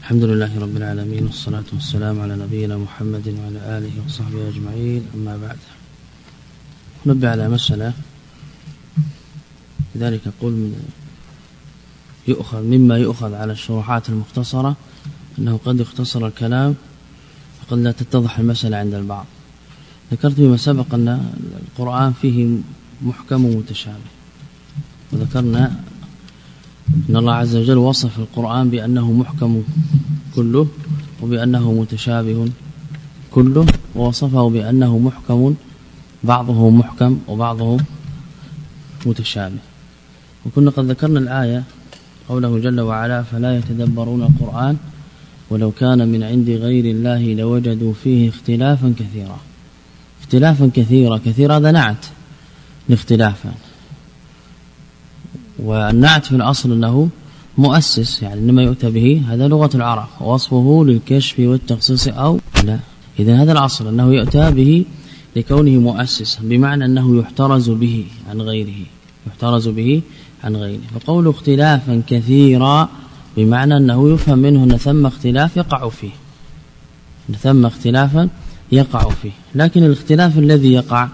الحمد لله رب العالمين والصلاة والسلام على نبينا محمد وعلى آله وصحبه أجمعين أما بعد. نبه على مسألة لذلك أقول من يؤخذ مما يؤخذ على الشروحات المختصرة أنه قد يختصر الكلام وقد لا تتضح المسألة عند البعض. ذكرت فيما سبق أن القرآن فيه محكم ومتشابه. وذكرنا أن الله عز وجل وصف القرآن بأنه محكم كله وبأنه متشابه كله ووصفه بأنه محكم بعضه محكم وبعضه متشابه. وكنا قد ذكرنا الآية قوله جل وعلا فلا يتدبرون القرآن ولو كان من عند غير الله لوجدوا فيه اختلافا كثيرا. اختلافا كثيرا كثيرا هذا نعت لاختلافا. والنعت في الأصل أنه مؤسس يعني إنما يؤتى به هذا لغة العرب وصفه للكشف والتخصيص أو لا. إذا هذا الأصل أنه يؤتى به لكونه مؤسسا بمعنى أنه يحترز به عن غيره يحترز به عن غيره. فقول اختلافا كثيرا بمعنى أنه يفهم منه أن ثم اختلاف يقع فيه. أن ثم اختلافا يقع فيه. لكن الاختلاف الذي يقع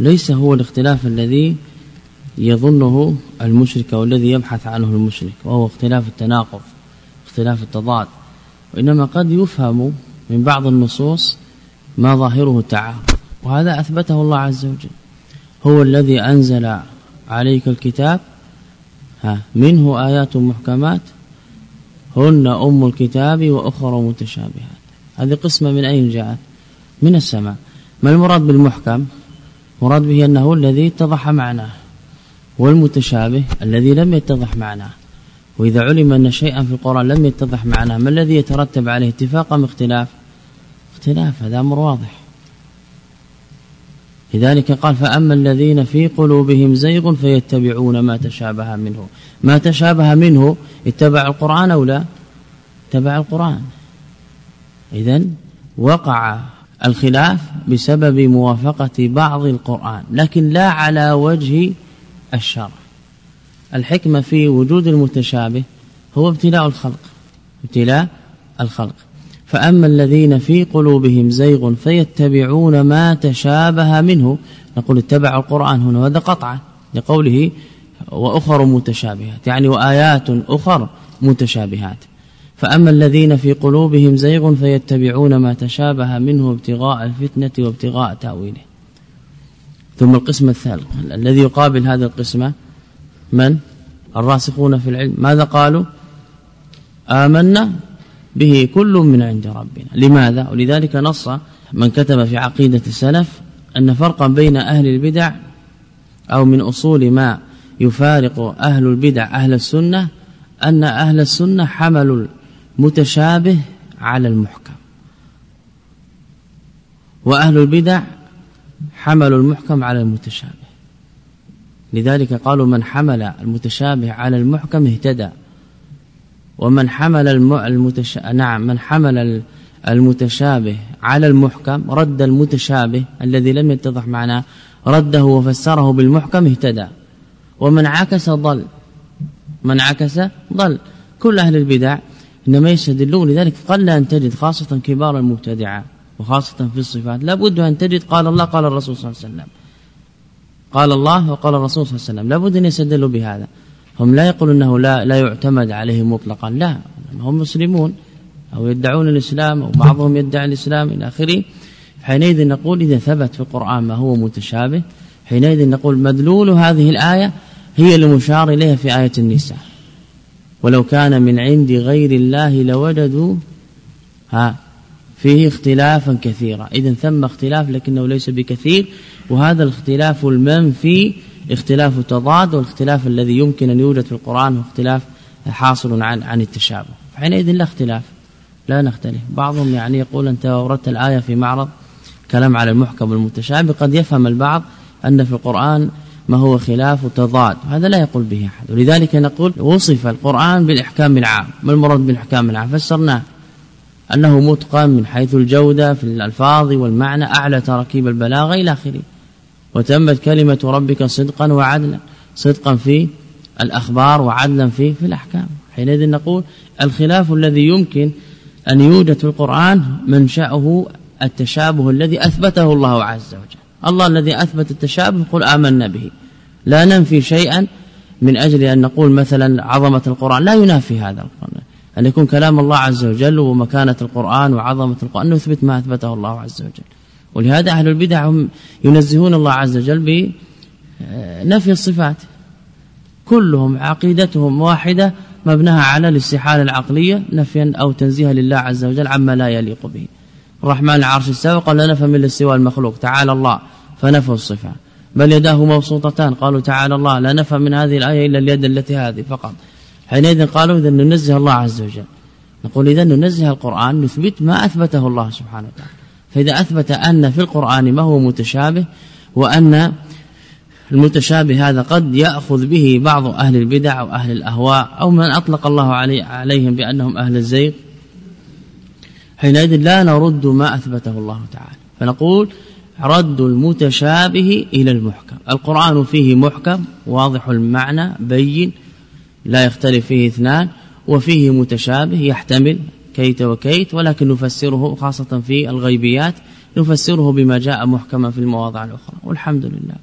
ليس هو الاختلاف الذي يظنه المشرك أو الذي يبحث عنه المشرك وهو اختلاف التناقض اختلاف التضاد. وإنما قد يفهم من بعض النصوص ما ظاهره التعارض وهذا أثبته الله عز وجل. هو الذي أنزل عليك الكتاب ها منه آيات محكمات هن أم الكتاب وأخرى متشابهات. هذه قسمة من أين جاءت؟ من السماء. ما المراد بالمحكم؟ مراد به أنه الذي اتضح معناه. والمتشابه الذي لم يتضح معناه وإذا علم أن شيئا في القرآن لم يتضح معناه ما الذي يترتب عليه اتفاق أم اختلاف؟ اختلاف هذا أمر واضح. لذلك قال فأما الذين في قلوبهم زيغ فيتبعون ما تشابه منه. ما تشابه منه اتبع القرآن أو لا؟ اتبع القرآن. إذا وقع الخلاف بسبب موافقة بعض القرآن لكن لا على وجه الشرع. الحكمة في وجود المتشابه هو ابتلاء الخلق ابتلاء الخلق. فأما الذين في قلوبهم زيغ فيتبعون ما تشابه منه نقول اتبع القرآن هنا وهذا قطعا لقوله وأخر متشابهات يعني وآيات أخر متشابهات. فأما الذين في قلوبهم زيغ فيتبعون ما تشابه منه ابتغاء الفتنة وابتغاء تأويله. ثم القسم الثالث. الذي يقابل هذا القسمة من؟ الراسخون في العلم. ماذا قالوا؟ آمنا به كل من عند ربنا. لماذا؟ ولذلك نص من كتب في عقيدة السلف أن فرقا بين أهل البدع أو من أصول ما يفارق أهل البدع أهل السنة أن أهل السنة حملوا المتشابه على المحكم. وأهل البدع حملوا المحكم على المتشابه. لذلك قالوا من حمل المتشابه على المحكم اهتدى. ومن حمل المتش... نعم من حمل المتشابه على المحكم رد المتشابه الذي لم يتضح معناه رده وفسره بالمحكم اهتدى. ومن عكس ضل. من عكس ضل. كل أهل البدع إنما يستدلون لذلك قل أن تجد خاصة كبار المبتدعة. وخاصة في الصفات. لابد أن تجد قال الله قال الرسول صلى الله عليه وسلم. قال الله وقال الرسول صلى الله عليه وسلم. لابد أن يستدلوا بهذا. هم لا يقولون أنه لا, لا يعتمد عليهم مطلقا. لا هم مسلمون. أو يدعون الإسلام وبعضهم يدعي الإسلام إلى آخره. حينئذ نقول إذا ثبت في القرآن ما هو متشابه حينئذ نقول مدلول هذه الآية هي المشار إليها في آية النساء. ولو كان من عند غير الله لوجدوا ها فيه اختلافا كثيرا. اذا ثم اختلاف لكنه ليس بكثير وهذا الاختلاف المنفي اختلاف تضاد والاختلاف الذي يمكن أن يوجد في القرآن هو اختلاف حاصل عن عن التشابه. حينئذ لا اختلاف لا نختلف. بعضهم يعني يقول أنت وردت الآية في معرض كلام على المحكم والمتشابه. قد يفهم البعض أن في القرآن ما هو خلاف تضاد هذا لا يقول به أحد. ولذلك نقول وصف القرآن بالإحكام العام. ما المراد بالإحكام العام؟ فسرناه. أنه متقن من حيث الجودة في الألفاظ والمعنى أعلى تركيب البلاغة إلى آخره. وتمت كلمة ربك صدقا وعدلا صدقا في الأخبار وعدلا في في الأحكام. حينئذ نقول الخلاف الذي يمكن أن يوجد في القرآن منشأه التشابه الذي أثبته الله عز وجل. الله الذي أثبت التشابه قل آمنا به. لا ننفي شيئا من أجل أن نقول مثلا عظمة القرآن. لا ينافي هذا القرآن. أن يكون كلام الله عز وجل ومكانة القرآن وعظمة القرآن نثبت ما أثبته الله عز وجل. ولهذا أهل البدع هم ينزهون الله عز وجل بنفي الصفات. كلهم عقيدتهم واحدة مبناها على الاستحالة العقلية نفيا أو تنزيها لله عز وجل عما لا يليق به. الرحمن العرش استوى قال لا نفهم إلا استواء المخلوق. تعالى الله فنفوا الصفة. بل يداه مبسوطتان قالوا تعالى الله لا نفهم من هذه الآية إلا اليد التي هذه فقط. حينئذ قالوا إذا ننزه الله عز وجل. نقول إذا ننزه القرآن نثبت ما أثبته الله سبحانه وتعالى. فإذا أثبت أن في القرآن ما هو متشابه وأن المتشابه هذا قد يأخذ به بعض أهل البدع أو أهل الأهواء أو من أطلق الله علي عليهم بأنهم أهل الزيغ. حينئذ لا نرد ما أثبته الله تعالى. فنقول رد المتشابه إلى المحكم. القرآن فيه محكم واضح المعنى بين لا يختلف فيه اثنان وفيه متشابه يحتمل كيت وكيت ولكن نفسره خاصة في الغيبيات نفسره بما جاء محكما في المواضع الأخرى. والحمد لله.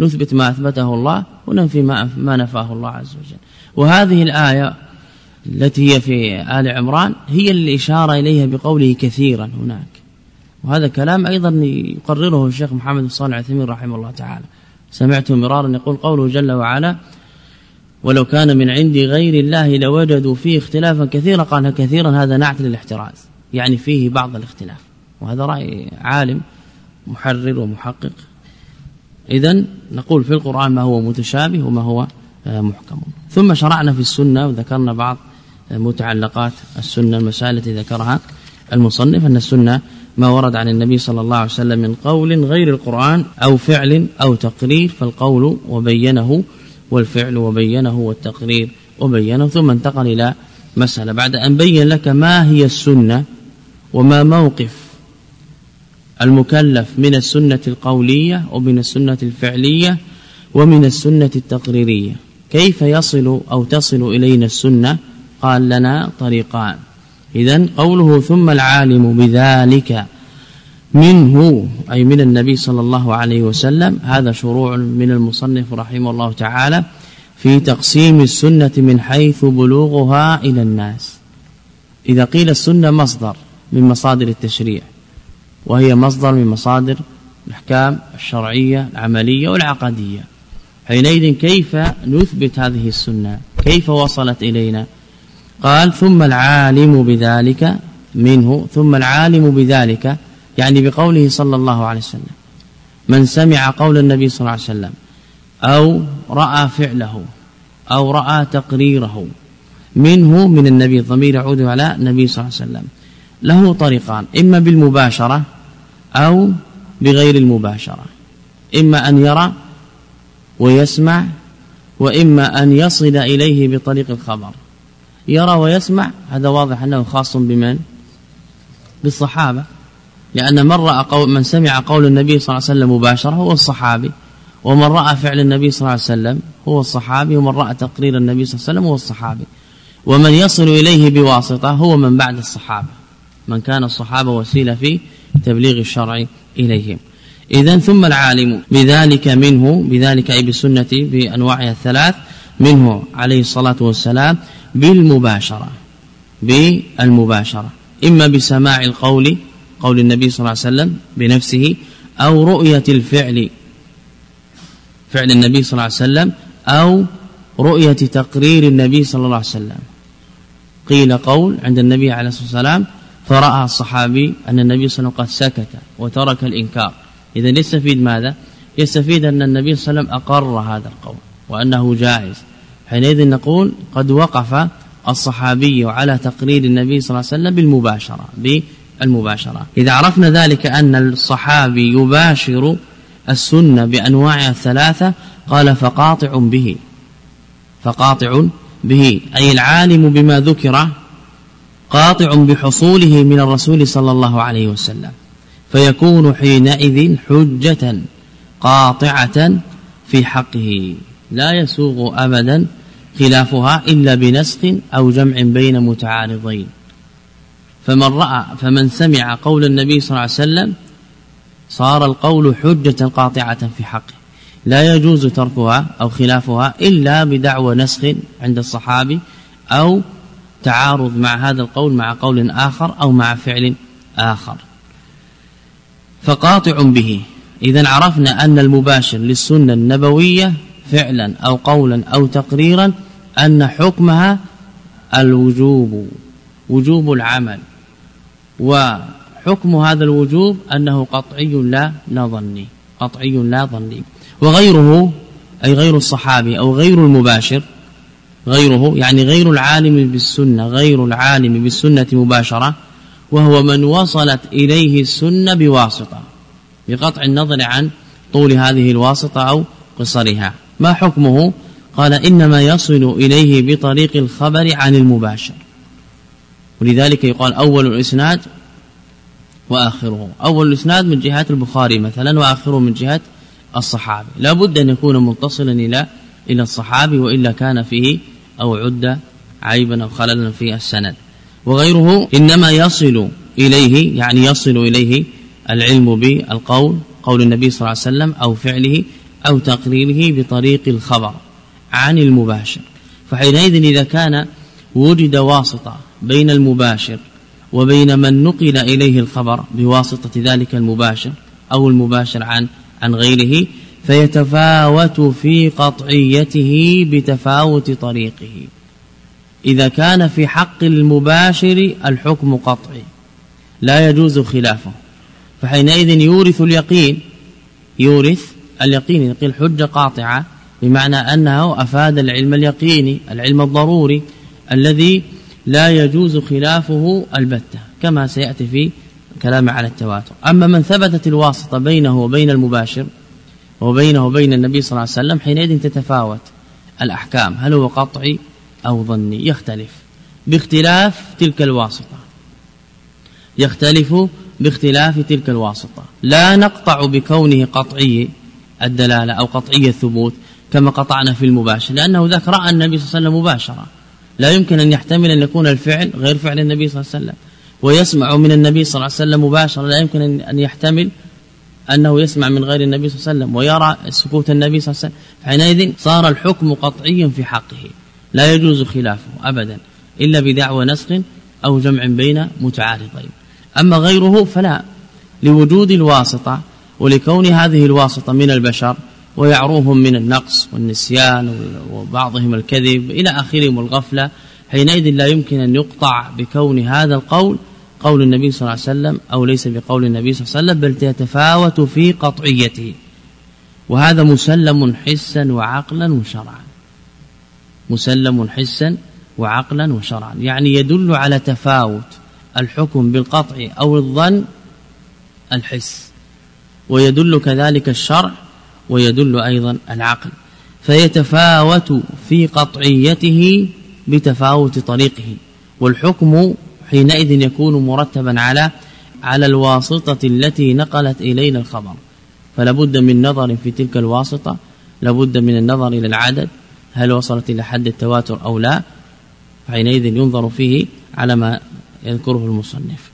نثبت ما أثبته الله وننفي ما, ما نفاه الله عز وجل. وهذه الآية التي هي في آل عمران هي الإشارة إليها بقوله كثيرا هناك. وهذا كلام أيضا يقرره الشيخ محمد الصالح العثيمين رحمه الله تعالى. سمعته مرارا يقول قوله جل وعلا ولو كان من عند غير الله لوجدوا فيه اختلافا كثيرا. قال كثيرا هذا نعت للاحتراز يعني فيه بعض الاختلاف وهذا رأي عالم محرر ومحقق. إذا نقول في القرآن ما هو متشابه وما هو محكم. ثم شرعنا في السنة وذكرنا بعض متعلقات السنة المسائل التي ذكرها المصنف أن السنة ما ورد عن النبي صلى الله عليه وسلم من قول غير القرآن أو فعل أو تقرير فالقول وبينه والفعل وبينه والتقرير وبينه ثم انتقل إلى مسألة. بعد أن بين لك ما هي السنة وما موقف المكلف من السنة القولية ومن السنة الفعلية ومن السنة التقريرية كيف يصل أو تصل إلينا السنة؟ قال لنا طريقان. إذا قوله ثم العالم بذلك منه أي من النبي صلى الله عليه وسلم هذا شروع من المصنف رحمه الله تعالى في تقسيم السنة من حيث بلوغها إلى الناس. إذا قيل السنة مصدر من مصادر التشريع وهي مصدر من مصادر الأحكام الشرعية العملية والعقدية. حينئذ كيف نثبت هذه السنة؟ كيف وصلت إلينا؟ قال ثم العالم بذلك منه ثم العالم بذلك يعني بقوله صلى الله عليه وسلم. من سمع قول النبي صلى الله عليه وسلم أو رأى فعله أو رأى تقريره منه من النبي الضمير يعود على النبي صلى الله عليه وسلم. له طريقان إما بالمباشرة أو بغير المباشرة. إما أن يرى ويسمع وإما أن يصل إليه بطريق الخبر. يرى ويسمع هذا واضح أنه خاص بمن؟ بالصحابة. لأن من رأى قول من سمع قول النبي صلى الله عليه وسلم مباشرة هو الصحابي ومن رأى فعل النبي صلى الله عليه وسلم هو الصحابي ومن رأى تقرير النبي صلى الله عليه وسلم هو الصحابي. ومن يصل إليه بواسطة هو من بعد الصحابة من كان الصحابة وسيلة في تبليغ الشرع إليهم. إذا ثم العالم بذلك منه بذلك أي بالسنة بأنواعها الثلاث منه عليه الصلاة والسلام بالمباشرة بالمباشرة. إما بسماع القول قول النبي صلى الله عليه وسلم بنفسه أو رؤية الفعل فعل النبي صلى الله عليه وسلم أو رؤية تقرير النبي صلى الله عليه وسلم. قيل قول عند النبي عليه الصلاة والسلام فرأى الصحابي أن النبي صلى الله عليه وسلم قد سكت وترك الإنكار. إذا يستفيد ماذا؟ يستفيد أن النبي صلى الله عليه وسلم أقر هذا القول وأنه جائز. حينئذ نقول قد وقف الصحابي على تقرير النبي صلى الله عليه وسلم بالمباشرة بالمباشرة إذا عرفنا ذلك أن الصحابي يباشر السنة بأنواعها الثلاثة قال فقاطع به. فقاطع به. أي العالم بما ذكر قاطع بحصوله من الرسول صلى الله عليه وسلم. فيكون حينئذ حجة قاطعة في حقه. لا يسوغ أبدا خلافها إلا بنسخ أو جمع بين متعارضين. فمن رأى فمن سمع قول النبي صلى الله عليه وسلم صار القول حجة قاطعة في حقه. لا يجوز تركها أو خلافها إلا بدعوى نسخ عند الصحابي أو تعارض مع هذا القول مع قول آخر أو مع فعل آخر. فقاطع به. إذا عرفنا أن المباشر للسنة النبوية فعلا أو قولا أو تقريرا أن حكمها الوجوب وجوب العمل. وحكم هذا الوجوب أنه قطعي لا ظني قطعي لا ظني. وغيره أي غير الصحابي أو غير المباشر غيره يعني غير العالم بالسنة غير العالم بالسنة مباشرة وهو من وصلت إليه السنة بواسطة بقطع النظر عن طول هذه الواسطة أو قصرها. ما حكمه؟ قال إنما يصل إليه بطريق الخبر عن المباشر. ولذلك يقال أول الإسناد وآخره. أول الإسناد من جهة البخاري مثلا وآخره من جهة الصحابي. لا بد أن يكون متصلا إلى إلى الصحابي وإلا كان فيه أو عد عيبا أو خللا في السند. وغيره إنما يصل إليه يعني يصل إليه العلم بالقول قول النبي صلى الله عليه وسلم أو فعله أو تقريره بطريق الخبر عن المباشر. فحينئذ إذا كان وجد واسطة بين المباشر وبين من نقل إليه الخبر بواسطة ذلك المباشر أو المباشر عن عن غيره فيتفاوت في قطعيته بتفاوت طريقه. إذا كان في حق المباشر الحكم قطعي لا يجوز خلافه. فحينئذ يورث اليقين يورث اليقين يقول حجة قاطعة بمعنى أنه أفاد العلم اليقيني العلم الضروري الذي لا يجوز خلافه البتة كما سيأتي في كلام على التواتر. أما من ثبتت الواسطة بينه وبين المباشر وبينه وبين النبي صلى الله عليه وسلم حينئذ تتفاوت الأحكام هل هو قطعي أو ظني؟ يختلف باختلاف تلك الواسطة. يختلف باختلاف تلك الواسطة. لا نقطع بكونه قطعي الدلالة أو قطعي الثبوت كما قطعنا في المباشر لأنه ذاك رأى النبي صلى الله عليه وسلم مباشرة. لا يمكن أن يحتمل أن يكون الفعل غير فعل النبي صلى الله عليه وسلم. ويسمع من النبي صلى الله عليه وسلم مباشرة لا يمكن أن يحتمل أنه يسمع من غير النبي صلى الله عليه وسلم. ويرى سكوت النبي صلى الله عليه وسلم. حينئذ صار الحكم قطعيا في حقه. لا يجوز خلافه أبدا إلا بدعوى نسخ أو جمع بين متعارضين. أما غيره فلا. لوجود الواسطة ولكون هذه الواسطة من البشر ويعروهم من النقص والنسيان وبعضهم الكذب إلى آخرهم والغفلة حينئذ لا يمكن أن يقطع بكون هذا القول قول النبي صلى الله عليه وسلم أو ليس بقول النبي صلى الله عليه وسلم بل يتفاوت في قطعيته. وهذا مسلم حسا وعقلا وشرعا. مسلم حسا وعقلا وشرعا. يعني يدل على تفاوت الحكم بالقطع أو الظن الحس. ويدل كذلك الشرع ويدل أيضا العقل. فيتفاوت في قطعيته بتفاوت طريقه والحكم حينئذ يكون مرتبا على على الواسطة التي نقلت إلينا الخبر. فلا بد من نظر في تلك الواسطة لابد من النظر إلى العدد هل وصلت إلى حد التواتر أو لا؟ حينئذ ينظر فيه على ما يذكره المصنف.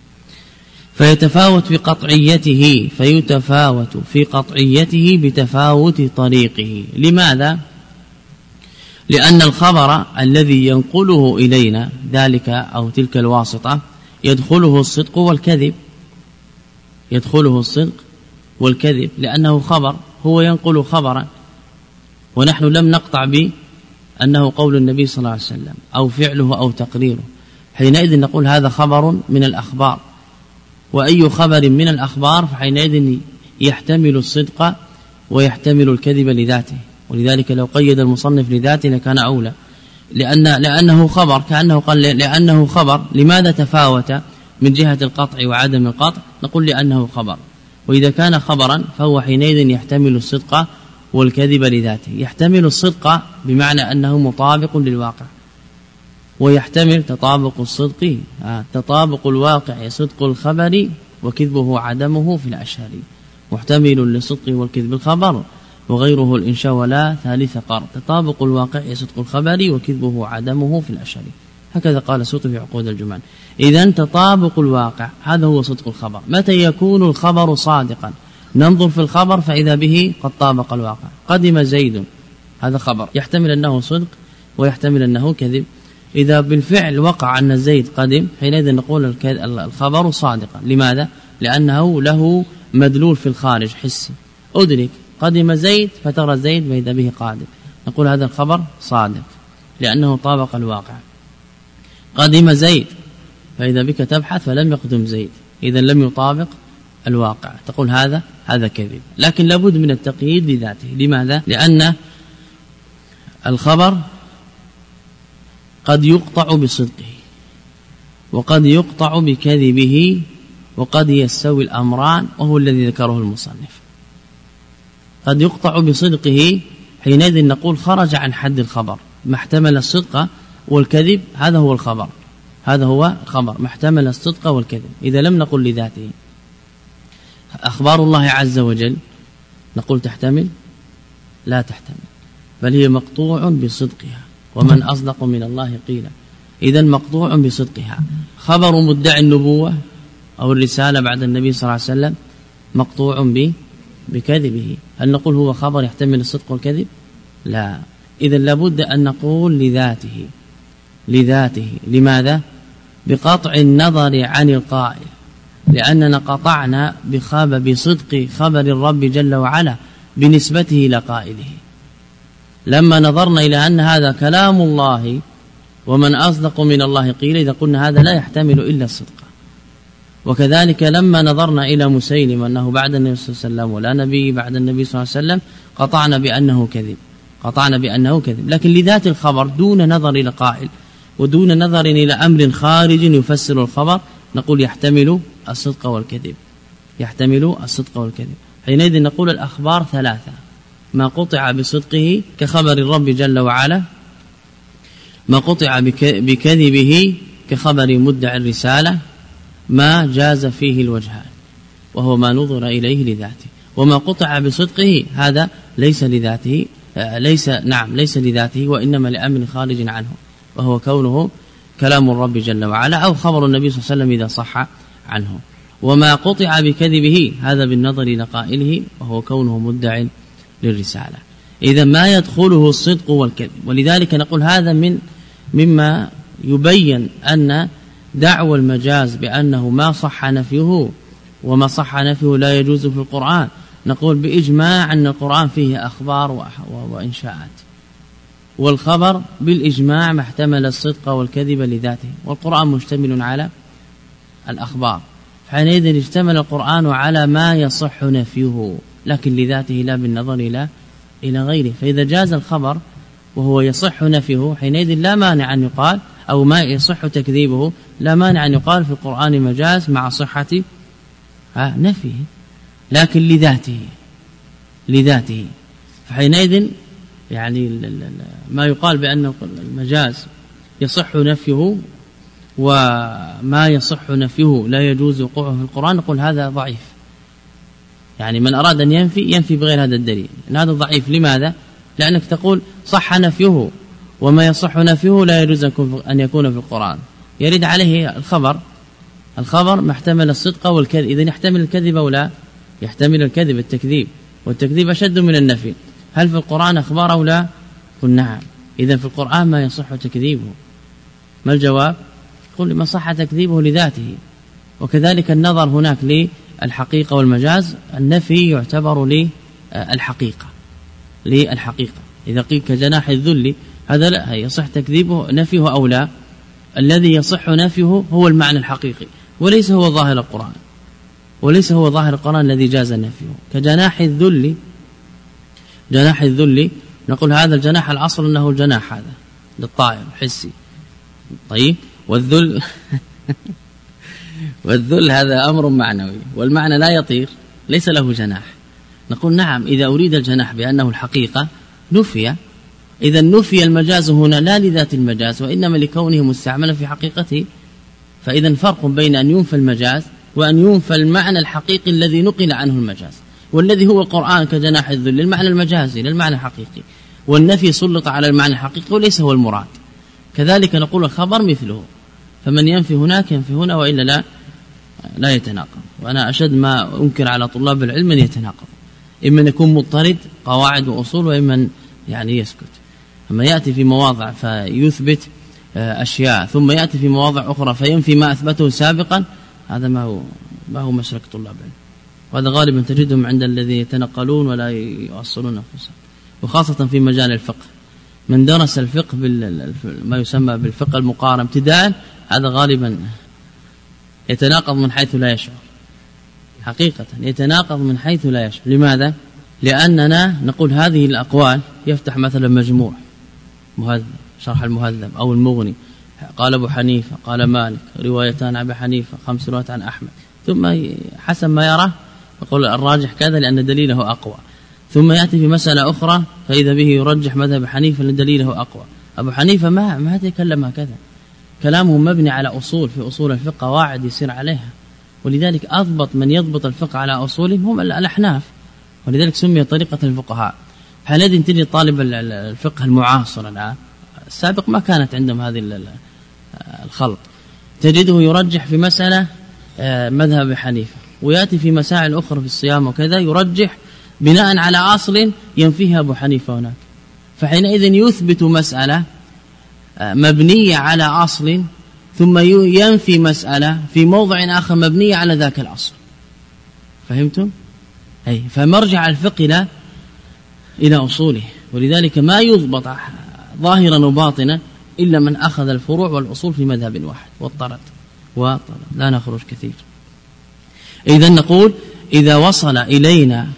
فيتفاوت في قطعيته فيتفاوت في قطعيته بتفاوت طريقه. لماذا؟ لأن الخبر الذي ينقله إلينا ذلك أو تلك الواسطة يدخله الصدق والكذب. يدخله الصدق والكذب لأنه خبر هو ينقل خبرا. ونحن لم نقطع به أنه قول النبي صلى الله عليه وسلم أو فعله أو تقريره. حينئذ نقول هذا خبر من الأخبار. وأي خبر من الأخبار فحينئذ يحتمل الصدق ويحتمل الكذب لذاته. ولذلك لو قيد المصنف لذاته لكان أولى. لأن لأنه خبر كأنه قال لأنه خبر لماذا تفاوت من جهة القطع وعدم القطع؟ نقول لأنه خبر. وإذا كان خبرا فهو حينئذ يحتمل الصدق والكذب لذاته. يحتمل الصدق بمعنى أنه مطابق للواقع. ويحتمل تطابق الصدق. آه، تطابق الواقع صدق الخبر وكذبه عدمه في الأشهر. محتمل للصدق والكذب الخبر وغيره الإنشاء ولا ثالث قرض تطابق الواقع صدق الخبر وكذبه عدمه في الأشهر. هكذا قال سوط في عقود الجمان إذا تطابق الواقع هذا هو صدق الخبر. متى يكون الخبر صادقا؟ ننظر في الخبر فإذا به قد طابق الواقع. قدم زيد هذا خبر. يحتمل أنه صدق ويحتمل أنه كذب. إذا بالفعل وقع أن زيد قدم حينئذ نقول الخبر صادقا. لماذا؟ لأنه له مدلول في الخارج حسي أدرك. قدم زيد فترى زيد فإذا به قادم. نقول هذا الخبر صادق لأنه طابق الواقع. قدم زيد فإذا بك تبحث فلم يقدم زيد. إذا لم يطابق الواقع. تقول هذا هذا كذب. لكن لابد من التقييد لذاته لماذا؟ لأن الخبر قد يقطع بصدقه وقد يقطع بكذبه وقد يستوي الأمران وهو الذي ذكره المصنف. قد يقطع بصدقه حينئذ نقول خرج عن حد الخبر. ما احتمل الصدق والكذب هذا هو الخبر. هذا هو خبر ما احتمل الصدق والكذب. إذا لم نقل لذاته. أخبار الله عز وجل نقول تحتمل؟ لا تحتمل. بل هي مقطوع بصدقها. ومن أصدق من الله قيلا. إذا مقطوع بصدقها. خبر مدعي النبوة أو الرسالة بعد النبي صلى الله عليه وسلم مقطوع بكذبه. هل نقول هو خبر يحتمل الصدق والكذب؟ لا. إذا لابد أن نقول لذاته. لذاته. لماذا؟ بقطع النظر عن القائل. لأننا قطعنا بصدق خبر الرب جل وعلا بنسبته إلى قائله. لما نظرنا إلى أن هذا كلام الله ومن أصدق من الله قيل إذا قلنا هذا لا يحتمل إلا الصدق. وكذلك لما نظرنا إلى مسيلم أنه بعد النبي صلى الله عليه وسلم ولا نبي بعد النبي صلى الله عليه وسلم قطعنا بأنه كذب. قطعنا بأنه كذب. لكن لذات الخبر دون نظر إلى قائل ودون نظر إلى أمر خارج يفسر الخبر نقول يحتمل الصدق والكذب. يحتمل الصدق والكذب. حينئذ نقول الأخبار ثلاثة. ما قطع بصدقه كخبر الرب جل وعلا ما قطع بكذبه كخبر مدع الرسالة ما جاز فيه الوجهان وهو ما نظر إليه لذاته. وما قطع بصدقه هذا ليس لذاته آه، ليس نعم ليس لذاته وإنما لأمر خارج عنه وهو كونه كلام الرب جل وعلا أو خبر النبي صلى الله عليه وسلم إذا صح عنه. وما قطع بكذبه هذا بالنظر إلى قائله وهو كونه مدع للرسالة. إذا ما يدخله الصدق والكذب. ولذلك نقول هذا من مما يبين أن دعوى المجاز بأنه ما صح نفيه وما صح نفيه لا يجوز في القرآن. نقول بإجماع أن القرآن فيه أخبار وإنشاءات. والخبر بالإجماع ما احتمل الصدق والكذب لذاته. والقرآن مشتمل على الأخبار. حينئذ اشتمل القرآن على ما يصح نفيه. لكن لذاته لا بالنظر إلى إلى غيره. فإذا جاز الخبر وهو يصح نفيه حينئذ لا مانع أن يقال أو ما يصح تكذيبه لا مانع أن يقال في القرآن مجاز مع صحة نفيه. لكن لذاته لذاته. فحينئذ يعني ما يقال بأن المجاز يصح نفيه وما يصح نفيه لا يجوز وقوعه في القرآن نقول هذا ضعيف. يعني من أراد أن ينفي ينفي بغير هذا الدليل. هذا ضعيف. لماذا؟ لأنك تقول صح نفيه وما يصح نفيه لا يجوز أن يكون في القرآن. يرد عليه الخبر. الخبر ما احتمل الصدق والكذب. إذا يحتمل الكذب أو لا؟ يحتمل الكذب التكذيب. والتكذيب أشد من النفي. هل في القرآن أخبار أو لا؟ قل نعم. إذا في القرآن ما يصح تكذيبه. ما الجواب؟ قل ما صح تكذيبه لذاته. وكذلك النظر هناك للحقيقة والمجاز النفي يعتبر للحقيقة للحقيقة إذا قيل كجناح الذل هذا لا يصح تكذيبه نفيه أو لا. الذي يصح نفيه هو المعنى الحقيقي وليس هو ظاهر القرآن. وليس هو ظاهر القرآن الذي جاز نفيه. كجناح الذل جناح الذل نقول هذا الجناح الأصل أنه الجناح هذا للطائر حسي. طيب والذل والذل هذا أمر معنوي والمعنى لا يطير ليس له جناح. نقول نعم إذا أريد الجناح بأنه الحقيقة نفي. إذا نفي المجاز هنا لا لذات المجاز وإنما لكونه مستعملا في حقيقته. فإذا فرق بين أن ينفى المجاز وأن ينفى المعنى الحقيقي الذي نقل عنه المجاز. والذي هو القرآن كجناح الذل للمعنى المجازي للمعنى الحقيقي. والنفي سلط على المعنى الحقيقي وليس هو المراد. كذلك نقول الخبر مثله. فمن ينفي هناك ينفي هنا وإلا لا لا يتناقض. وأنا أشد ما أنكر على طلاب العلم من يتناقض. إما أن يكون مضطرد قواعد وأصول وإما يعني يسكت. أما يأتي في مواضع فيثبت آه، أشياء ثم يأتي في مواضع أخرى فينفي ما أثبته سابقا هذا ما هو ما هو مسلك طلاب العلم. وهذا غالبا تجدهم عند الذين يتنقلون ولا يؤصلون أنفسهم. وخاصة في مجال الفقه. من درس الفقه ما يسمى بالفقه المقارن ابتداء هذا غالبا يتناقض من حيث لا يشعر. حقيقة يتناقض من حيث لا يشعر. لماذا؟ لأننا نقول هذه الأقوال يفتح مثلا مجموع مهذب شرح المهذب أو المغني. قال أبو حنيفة قال مالك روايتان أبي حنيفة خمس روايات عن أحمد. ثم حسب ما يرى يقول الراجح كذا لأن دليله أقوى. ثم يأتي في مسألة أخرى فإذا به يرجح مذهب حنيفة لأن دليله أقوى. أبو حنيفة ما ما يتكلم هكذا. كلامه مبني على أصول في أصول الفقه قواعد يسير عليها. ولذلك أضبط من يضبط الفقه على أصولهم هم الأحناف. ولذلك سمي طريقة الفقهاء. حينئذ تجد طالب الفقه المعاصر الآن؟ السابق ما كانت عندهم هذه الخلط. تجده يرجح في مسألة آه، مذهب حنيفة. ويأتي في مسائل أخرى في الصيام وكذا يرجح بناء على أصل ينفيها أبو حنيفة هناك. فحينئذ يثبت مسألة مبنية على أصل ثم ينفي مسألة في موضع آخر مبنية على ذاك الأصل. فهمتم؟ أي فمرجع الفقه إلى إلى أصوله. ولذلك ما يضبط ظاهرا وباطنا إلا من أخذ الفروع والأصول في مذهب واحد واضطرد. وطرد لا نخرج كثير. إذا نقول إذا وصل إلينا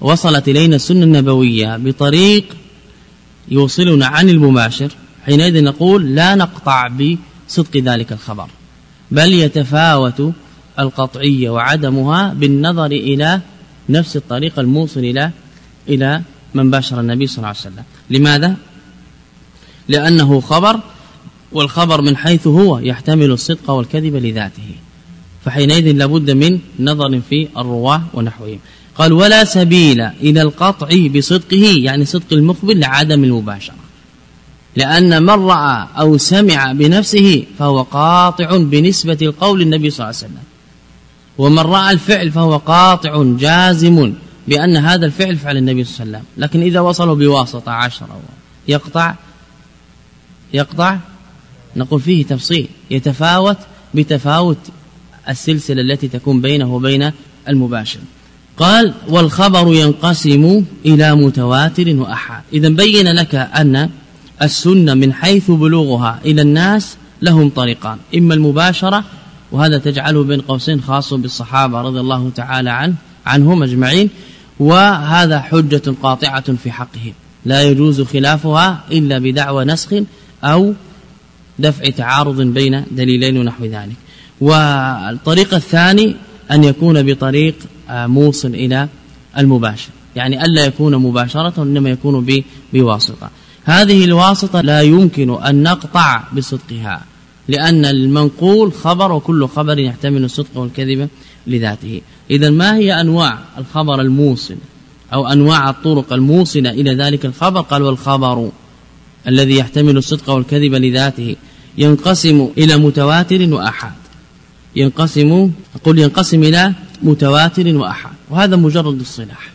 وصلت إلينا السنة النبوية بطريق يوصلنا عن المباشر حينئذ نقول لا نقطع بصدق ذلك الخبر بل يتفاوت القطعية وعدمها بالنظر إلى نفس الطريق الموصل إلى إلى من باشر النبي صلى الله عليه وسلم. لماذا؟ لأنه خبر والخبر من حيث هو يحتمل الصدق والكذب لذاته. فحينئذ لابد من نظر في الرواة ونحوهم. قال ولا سبيل إلى القطع بصدقه يعني صدق المخبر لعدم المباشرة. لأن من رأى أو سمع بنفسه فهو قاطع بنسبة القول النبي صلى الله عليه وسلم. ومن رأى الفعل فهو قاطع جازم بأن هذا الفعل فعل النبي صلى الله عليه وسلم. لكن إذا وصلوا بواسطة عشرة يقطع يقطع نقول فيه تفصيل يتفاوت بتفاوت السلسلة التي تكون بينه وبين المباشر. قال والخبر ينقسم إلى متواتر وأحاد. إذا بين لك أن السنة من حيث بلوغها إلى الناس لهم طريقان. إما المباشرة وهذا تجعله بين قوسين خاص بالصحابة رضي الله تعالى عنه عنهم أجمعين وهذا حجة قاطعة في حقهم. لا يجوز خلافها إلا بدعوى نسخ أو دفع تعارض بين دليلين ونحو ذلك. والطريق الثاني أن يكون بطريق آه، موصل إلى المباشر. يعني ألا يكون مباشرة إنما يكون بواسطة. هذه الواسطة لا يمكن أن نقطع بصدقها لأن المنقول خبر وكل خبر يحتمل الصدق والكذب لذاته. إذا ما هي أنواع الخبر الموصل أو أنواع الطرق الموصلة إلى ذلك الخبر؟ قال والخبر الذي يحتمل الصدق والكذب لذاته ينقسم إلى متواتر وأحاد ينقسم أقول ينقسم إلى متواتر وأحاد وهذا مجرد الصلاح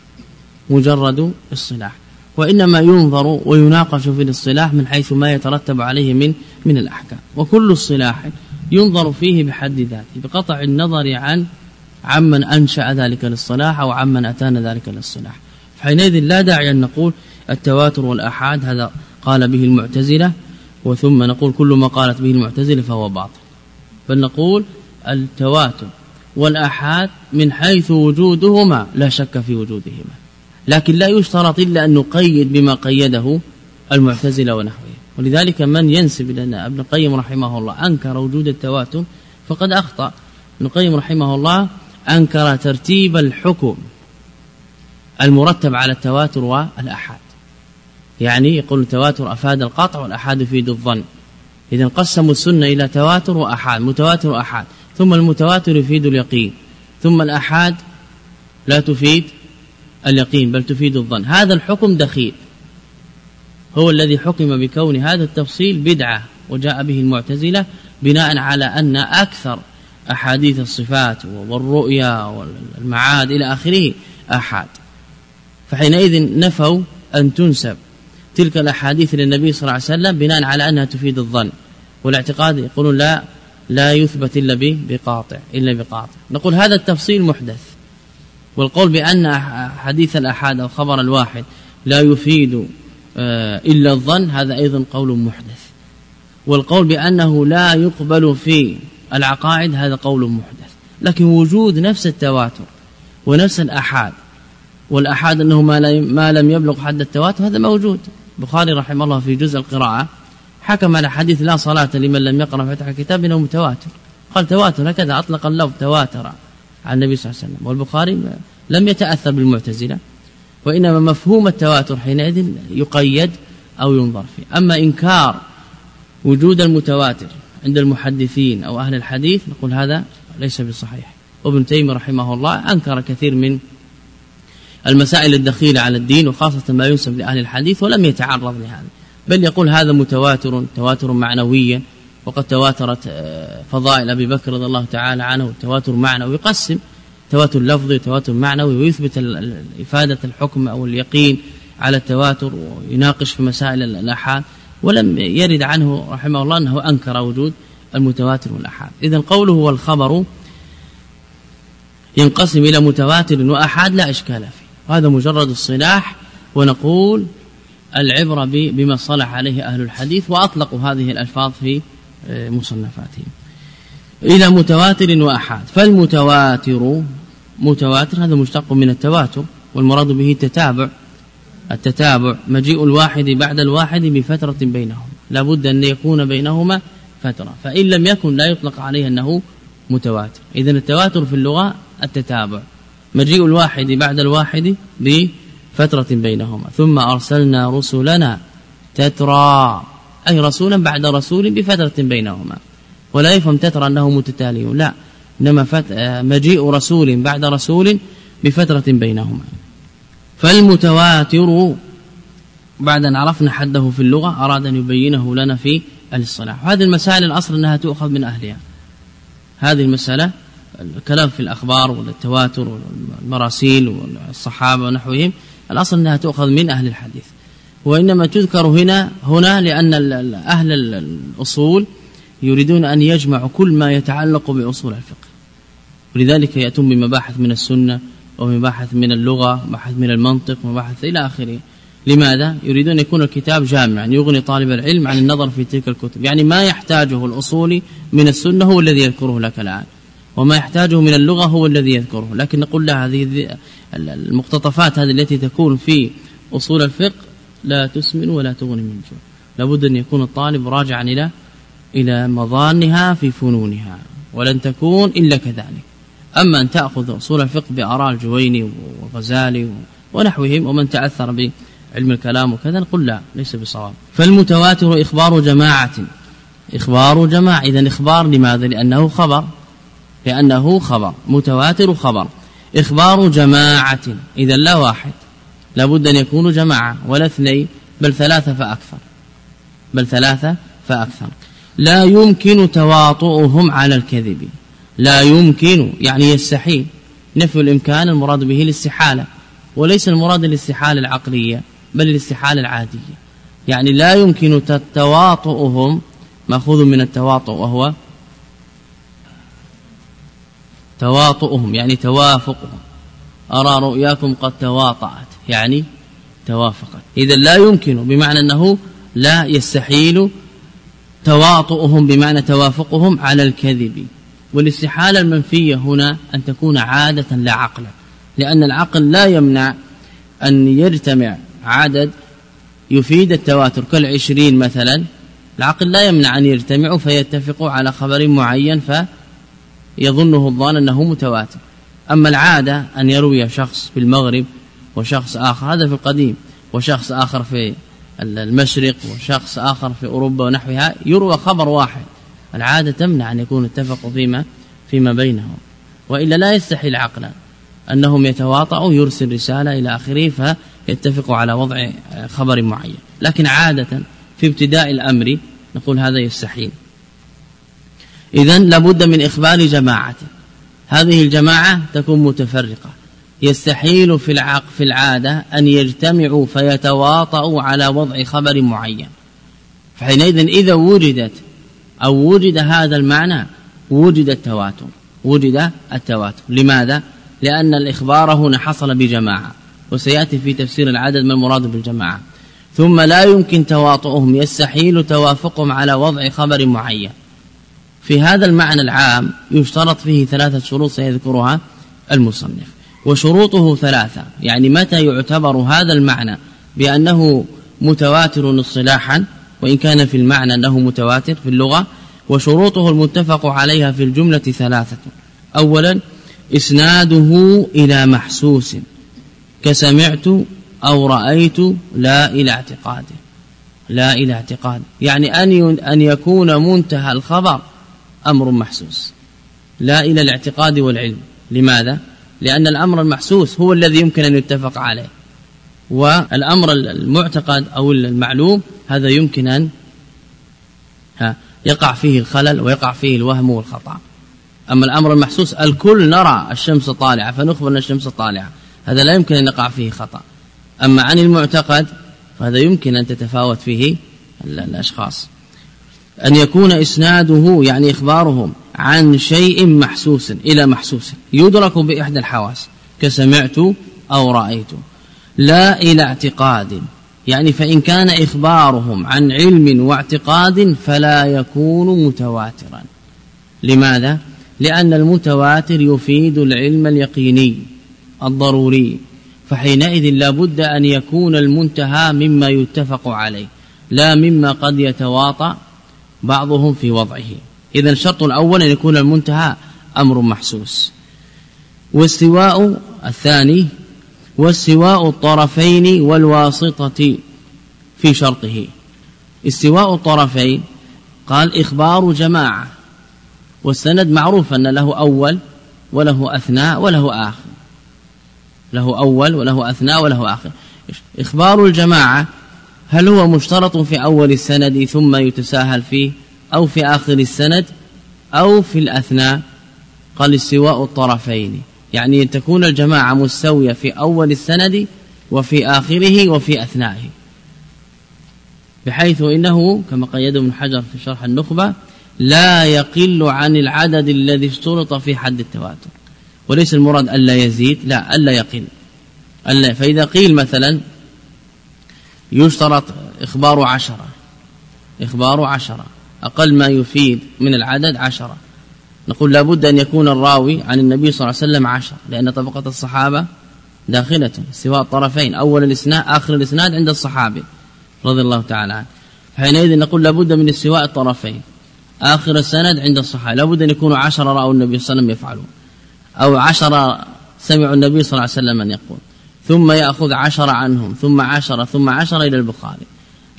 مجرد الصلاح. وإنما ينظر ويناقش في الاصطلاح من حيث ما يترتب عليه من من الأحكام. وكل الصلاح ينظر فيه بحد ذاته بقطع النظر عن عمن أنشأ ذلك للصلاح أو عمن أتانا ذلك للصلاح. فحينئذ لا داعي أن نقول التواتر والأحاد هذا قال به المعتزلة وثم نقول كل ما قالت به المعتزلة فهو باطل. بل نقول التواتر والأحاد من حيث وجودهما لا شك في وجودهما. لكن لا يشترط إلا أن نقيد بما قيده المعتزلة ونحوه. ولذلك من ينسب لنا ابن القيم رحمه الله أنكر وجود التواتر فقد أخطأ. ابن القيم رحمه الله أنكر ترتيب الحكم المرتب على التواتر والأحاد. يعني يقول التواتر أفاد القطع والأحاد يفيد الظن. إذا قسموا السنة إلى تواتر وأحاد متواتر وأحاد. ثم المتواتر يفيد اليقين. ثم الأحاد لا تفيد اليقين بل تفيد الظن. هذا الحكم دخيل. هو الذي حكم بكون هذا التفصيل بدعة وجاء به المعتزلة بناء على أن أكثر أحاديث الصفات والرؤيا والمعاد إلى آخره أحاد. فحينئذ نفوا أن تنسب تلك الأحاديث للنبي صلى الله عليه وسلم بناء على أنها تفيد الظن. والاعتقاد يقولون لا لا يثبت إلا بقاطع إلا بقاطع. نقول هذا التفصيل محدث. والقول بأن حديث الأحاد أو خبر الواحد لا يفيد آه، إلا الظن هذا أيضا قول محدث. والقول بأنه لا يقبل في العقائد هذا قول محدث. لكن وجود نفس التواتر ونفس الأحاد والأحاد أنه ما لم يبلغ حد التواتر هذا موجود. البخاري رحمه الله في جزء القراءة حكم على حديث لا صلاة لمن لم يقرأ فتح الكتاب إنه متواتر. قال تواتر هكذا أطلق اللفظ تواتر. عن النبي صلى الله عليه وسلم. والبخاري لم يتأثر بالمعتزلة وإنما مفهوم التواتر حينئذ يقيد أو ينظر فيه. أما إنكار وجود المتواتر عند المحدثين أو أهل الحديث نقول هذا ليس بصحيح. وابن تيمية رحمه الله أنكر كثير من المسائل الدخيلة على الدين وخاصة ما ينسب لأهل الحديث ولم يتعرض لهذا. بل يقول هذا متواتر تواتر معنويا وقد تواترت آه، فضائل أبي بكر رضي الله تعالى عنه تواتر معنوي يقسم تواتر لفظي وتواتر معنوي ويثبت إفادة الحكم أو اليقين على التواتر ويناقش في مسائل الأحاد ولم يرد عنه رحمه الله أنه أنكر وجود المتواتر والأحاد. إذا قوله والخبر ينقسم إلى متواتر وأحاد لا إشكال فيه. هذا مجرد الصلاح ونقول العبرة بما صلح عليه أهل الحديث وأطلقوا هذه الألفاظ في مصنفاتهم. إلى متواتر وأحاد. فالمتواتر متواتر هذا مشتق من التواتر والمراد به التتابع. التتابع مجيء الواحد بعد الواحد بفترة بينهم. لابد أن يكون بينهما فترة. فإن لم يكن لا يطلق عليه أنه متواتر. إذا التواتر في اللغة التتابع. مجيء الواحد بعد الواحد بفترة بينهما. ثم أرسلنا رسلنا تترى. أي رسولا بعد رسول بفترة بينهما. ولا يفهم تترى أنه متتالي لا إنما مجيء رسول بعد رسول بفترة بينهما. فالمتواتر بعد أن عرفنا حده في اللغة أراد أن يبينه لنا في الاصطلاح. وهذه المسائل الأصل أنها تؤخذ من أهلها. هذه المسألة الكلام في الأخبار والتواتر والمراسيل والصحابة ونحوهم الأصل أنها تؤخذ من أهل الحديث. وإنما تذكر هنا هنا لأن أهل الأصول يريدون أن يجمعوا كل ما يتعلق بأصول الفقه. ولذلك يأتون بمباحث من السنة ومباحث من اللغة مباحث من المنطق ومباحث إلى آخره. لماذا؟ يريدون يكون الكتاب جامعا يغني طالب العلم عن النظر في تلك الكتب. يعني ما يحتاجه الأصولي من السنة هو الذي يذكره لك الآن. وما يحتاجه من اللغة هو الذي يذكره. لكن نقول له هذه المقتطفات هذه التي تكون في أصول الفقه لا تسمن ولا تغني من جوع. لابد أن يكون الطالب راجعا إلى إلى مظانها في فنونها ولن تكون إلا كذلك. أما أن تأخذ أصول الفقه بآراء الجويني والغزالي ونحوهم ومن تأثر بعلم الكلام وكذا نقول لا ليس بصواب. فالمتواتر إخبار جماعة. إخبار جماعة. إذا إخبار لماذا؟ لأنه خبر. لأنه خبر. متواتر خبر. إخبار جماعة. إذا لا واحد. لابد أن يكونوا جماعة ولا اثنين بل ثلاثة فأكثر. بل ثلاثة فأكثر. لا يمكن تواطؤهم على الكذب. لا يمكن يعني يستحيل. نفي الإمكان المراد به الاستحالة. وليس المراد الاستحالة العقلية بل الاستحالة العادية. يعني لا يمكن تواطؤهم. ماخوذ من التواطؤ وهو تواطؤهم يعني توافقهم. أرى رؤياكم قد تواطأت. يعني توافقت. إذا لا يمكن بمعنى أنه لا يستحيل تواطؤهم بمعنى توافقهم على الكذب. والاستحالة المنفية هنا أن تكون عادة لا عقلا لأن العقل لا يمنع أن يجتمع عدد يفيد التواتر. كالعشرين مثلا العقل لا يمنع أن يجتمعوا فيتفقوا على خبر معين فيظنه الظان أنه متواتر. أما العادة أن يروي شخص في المغرب وشخص آخر. هذا في القديم. وشخص آخر في المشرق وشخص آخر في أوروبا ونحوها. يروى خبر واحد. العادة تمنع أن يكون اتفقوا فيما فيما بينهم. وإلا لا يستحيل عقلا أنهم يتواطؤوا يرسل رسالة إلى آخره فيتفقوا على وضع خبر معين. لكن عادة في ابتداء الأمر نقول هذا يستحيل. إذا لابد من إخبار جماعة. هذه الجماعة تكون متفرقة. يستحيل في العق في العادة أن يجتمعوا فيتواطؤوا على وضع خبر معين. فحينئذ إذا وجدت أو وجد هذا المعنى وجد التواتر وجد التواتر. لماذا؟ لأن الإخبار هنا حصل بجماعة وسيأتي في تفسير العدد ما المراد بالجماعة. ثم لا يمكن تواطؤهم يستحيل توافقهم على وضع خبر معين. في هذا المعنى العام يشترط فيه ثلاثة شروط سيذكرها المصنف. وشروطه ثلاثة. يعني متى يعتبر هذا المعنى بأنه متواتر اصطلاحا وإن كان في المعنى أنه متواتر في اللغة وشروطه المتفق عليها في الجملة ثلاثة. أولا إسناده إلى محسوس. كسمعت أو رأيت لا إلى اعتقاد. لا إلى اعتقاد. يعني أن أن يكون منتهى الخبر أمر محسوس. لا إلى الاعتقاد والعلم. لماذا؟ لأن الأمر المحسوس هو الذي يمكن أن يتفق عليه. والأمر المعتقد أو المعلوم هذا يمكن أن يقع فيه الخلل ويقع فيه الوهم والخطأ. أما الأمر المحسوس الكل نرى الشمس طالعة فنخبر أن الشمس طالعة. هذا لا يمكن أن يقع فيه خطأ. أما عن المعتقد فهذا يمكن أن تتفاوت فيه الأشخاص. أن يكون إسناده يعني إخبارهم عن شيء محسوس إلى محسوس. يدرك بإحدى الحواس كسمعت أو رأيت. لا إلى اعتقاد. يعني فإن كان إخبارهم عن علم واعتقاد فلا يكون متواترا. لماذا؟ لأن المتواتر يفيد العلم اليقيني الضروري. فحينئذ لا بد أن يكون المنتهى مما يتفق عليه لا مما قد يتواطأ بعضهم في وضعه. إذا الشرط الأول أن يكون المنتهى أمر محسوس. واستواء الثاني واستواء الطرفين والواسطة في شرطه. استواء الطرفين قال إخبار جماعة. والسند معروف أن له أول وله أثناء وله آخر. له أول وله أثناء وله آخر. إخبار الجماعة هل هو مشترط في أول السند ثم يتساهل فيه؟ أو في آخر السند أو في الأثناء قال استواء الطرفين. يعني أن تكون الجماعة مستوية في أول السند وفي آخره وفي أثنائه. بحيث إنه كما قيده ابن حجر في شرح النخبة لا يقل عن العدد الذي اشترط في حد التواتر. وليس المراد ألا يزيد لا ألا يقل. ألا فإذا قيل مثلا يشترط إخبار عشرة إخبار عشرة. أقل ما يفيد من العدد عشرة. نقول لابد أن يكون الراوي عن النبي صلى الله عليه وسلم عشر لأن طبقة الصحابة داخلة سواء الطرفين أول الإسناد آخر الإسناد عند الصحابي رضي الله تعالى عنه. حينئذ نقول لابد من استواء الطرفين. آخر السند عند الصحابة. لابد أن يكونوا عشر رأوا النبي صلى الله عليه وسلم يفعلون أو عشر سمعوا النبي صلى الله عليه وسلم أن يقول. ثم يأخذ عشر عنهم ثم عشر ثم عشر إلى البخاري.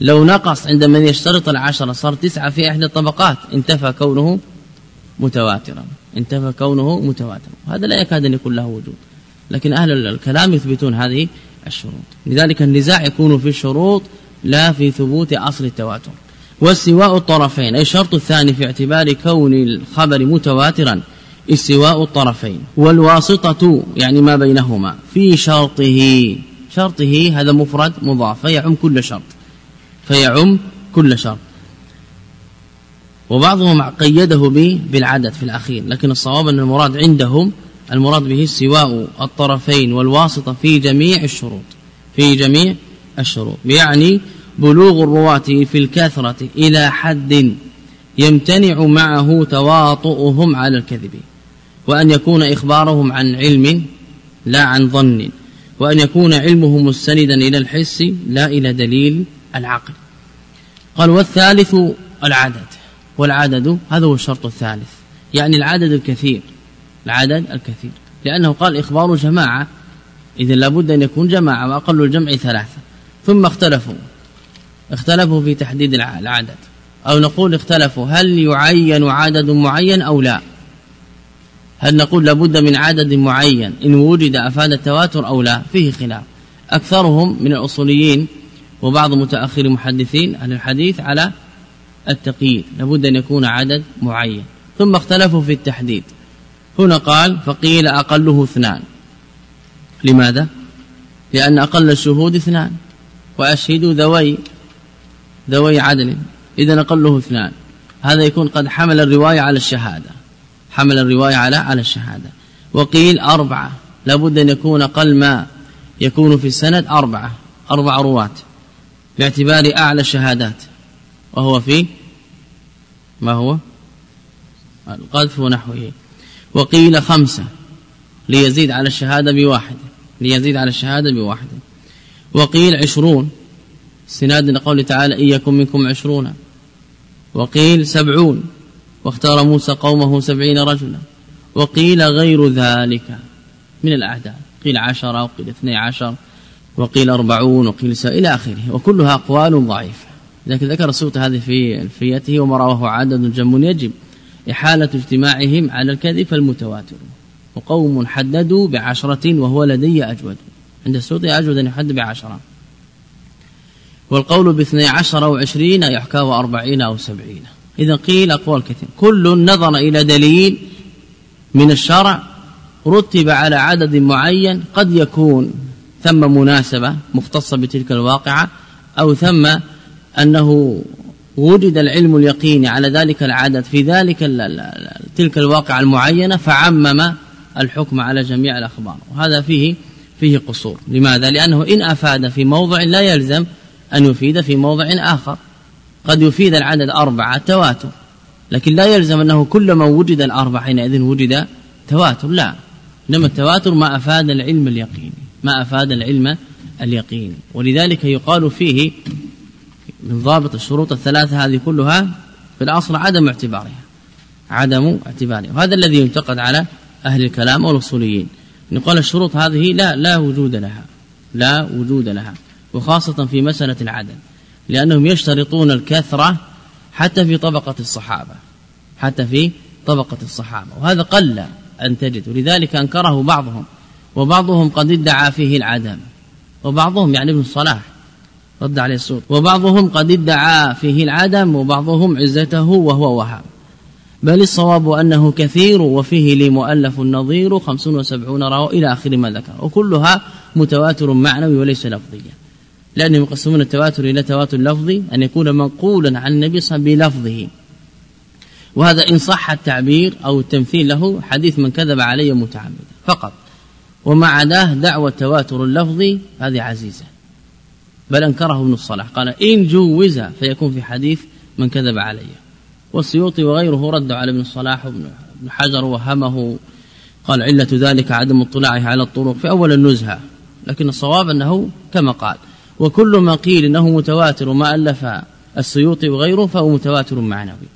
لو نقص عند من يشترط العشرة صار تسعة في إحدى الطبقات انتفى كونه متواترا انتفى كونه متواترا. هذا لا يكاد أن يكون له وجود. لكن أهل الكلام يثبتون هذه الشروط. لذلك النزاع يكون في الشروط لا في ثبوت أصل التواتر. واستواء الطرفين أي الشرط الثاني في اعتبار كون الخبر متواترا استواء الطرفين. والواسطة يعني ما بينهما في شرطه. شرطه هذا مفرد مضاف فيعم كل شرط. فيعم كل شرط وبعضهم قيده بالعدد في الأخير لكن الصواب أن المراد عندهم المراد به استواء الطرفين والواسطة في جميع الشروط في جميع الشروط. يعني بلوغ الرواة في الكثرة إلى حد يمتنع معه تواطؤهم على الكذب وأن يكون إخبارهم عن علم لا عن ظن وأن يكون علمه مستندا إلى الحس لا إلى دليل العقل. قال والثالث العدد. والعدد هذا هو الشرط الثالث. يعني العدد الكثير. العدد الكثير. لأنه قال إخبار جماعة. إذا لابد أن يكون جماعة وأقل الجمع ثلاثة. ثم اختلفوا. اختلفوا في تحديد العدد. أو نقول اختلفوا. هل يعين عدد معين أو لا؟ هل نقول لابد من عدد معين إن وجد أفاد التواتر أو لا؟ فيه خلاف. أكثرهم من الأصوليين وبعض متأخر المحدثين أهل الحديث على التقييد. لابد أن يكون عدد معين. ثم اختلفوا في التحديد. هنا قال فقيل أقله اثنان. لماذا؟ لأن أقل الشهود اثنان وأشهدوا ذوي ذوي عدل. إذا أقله اثنان. هذا يكون قد حمل الرواية على الشهادة. حمل الرواية على على الشهادة. وقيل أربعة. لابد أن يكون أقل ما يكون في السند أربعة. أربع رواة. باعتبار أعلى الشهادات. وهو في ما هو؟ القذف ونحوه. وقيل خمسة. ليزيد على الشهادة بواحد. ليزيد على الشهادة بواحد. وقيل عشرون. استناد لقوله تعالى إن يكن منكم عشرون. وقيل سبعون. واختار موسى قومه سبعين رجلا. وقيل غير ذلك. من الأعداد قيل عشرة وقيل اثني عشر. وقيل أربعون وقيل س... إلى آخره وكلها أقوال ضعيفة. لكن ذكر السوط هذه في الفيته وما رواه عدد جم يجب. إحالة اجتماعهم على الكذب فالمتواتر وقوم حددوا بعشرة وهو لدي أجود. عند السوط أجود أن يحد بعشرة. والقول باثني عشر أو عشرين يحكى وأربعين أو سبعين. إذا قيل أقوال كثير كل نظر إلى دليل من الشرع رتب على عدد معين قد يكون ثم مناسبة مختصة بتلك الواقعة أو ثم أنه وجد العلم اليقيني على ذلك العدد في ذلك تلك الواقعة المعينة فعمم الحكم على جميع الأخبار. وهذا فيه فيه قصور. لماذا؟ لأنه إن أفاد في موضع لا يلزم أن يفيد في موضع آخر. قد يفيد العدد أربعة تواتر. لكن لا يلزم أنه كل ما وجد الأربع حينئذ وجد تواتر. لا. إنما التواتر ما أفاد العلم اليقيني ما أفاد العلم اليقيني ولذلك يقال فيه من ضابط الشروط الثلاثة هذه كلها في الأصل عدم اعتبارها. عدم اعتبارها. وهذا الذي ينتقد على أهل الكلام والأصوليين. نقول الشروط هذه لا لا وجود لها. لا وجود لها. وخاصة في مسألة العدد لأنهم يشترطون الكثرة حتى في طبقة الصحابة. حتى في طبقة الصحابة. وهذا قل أن تجد. ولذلك أنكره بعضهم. وبعضهم قد ادعى فيه العدم. وبعضهم يعني ابن الصلاح رد عليه الصوت وبعضهم قد ادعى فيه العدم وبعضهم عزته وهو وهاب. بل الصواب أنه كثير وفيه لي مؤلف النظير خمسون وسبعون راو إلى آخر ما ذكر. وكلها متواتر معنوي وليس لفظيا لأنهم يقسمون التواتر إلى تواتر لفظي أن يكون منقولا عن النبي صلى الله عليه وسلم بلفظه. وهذا إن صح التعبير أو التمثيل له حديث من كذب علي متعمدا. فقط. وما عداه دعوى التواتر اللفظي هذه عزيزة. بل أنكره ابن الصلاح قال إن جوز فيكون في حديث من كذب علي. والسيوطي وغيره رد على ابن الصلاح وابن حجر وهمه قال علة ذلك عدم اطلاعه على الطرق في أول النزهة. لكن الصواب أنه كما قال وكل ما قيل إنه متواتر وما ألف السيوطي وغيره فهو متواتر معنوي.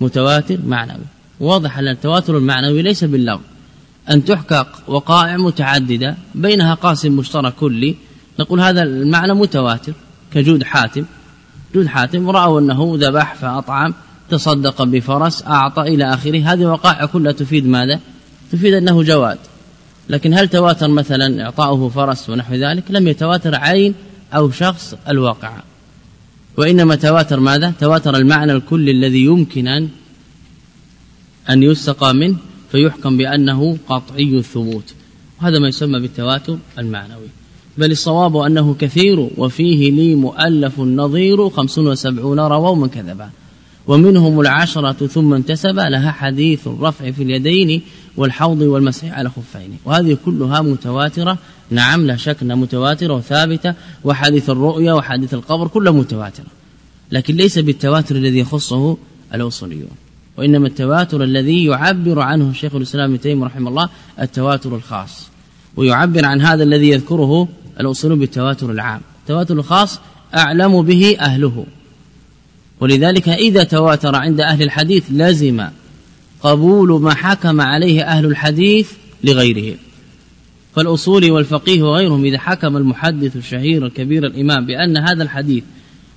متواتر معنوي. واضح أن التواتر المعنوي ليس باللفظ. أن تحكى وقائع متعددة بينها قاسم مشترك كلي. نقول هذا المعنى متواتر كجود حاتم. جود حاتم رأوا أنه ذبح فأطعم تصدق بفرس أعطى إلى آخره. هذه وقائع كلها تفيد ماذا؟ تفيد أنه جواد. لكن هل تواتر مثلا إعطاؤه فرس ونحو ذلك؟ لم يتواتر عين أو شخص الواقع. وإنما تواتر ماذا؟ تواتر المعنى الكلي الذي يمكن أن أن يستقى منه. فيحكم بأنه قطعي الثبوت. وهذا ما يسمى بالتواتر المعنوي. بل الصواب أنه كثير وفيه لي مؤلف نظير خمسون وسبعون من كذبا. ومنهم العشرة ثم انتسب لها حديث الرفع في اليدين والحوض والمسح على خفين. وهذه كلها متواترة. نعم لا شك أنها متواترة وثابتة. وحديث الرؤيا وحديث القبر كلها متواترة. لكن ليس بالتواتر الذي يخصه الاصوليون وإنما التواتر الذي يعبر عنه الشيخ الإسلام ابن تيمية رحمه الله التواتر الخاص ويعبر عن هذا الذي يذكره الاصوليون بالتواتر العام. التواتر الخاص أعلم به أهله. ولذلك إذا تواتر عند أهل الحديث لزم قبول ما حكم عليه أهل الحديث لغيرهم فالأصول والفقيه وغيرهم إذا حكم المحدث الشهير الكبير الإمام بأن هذا الحديث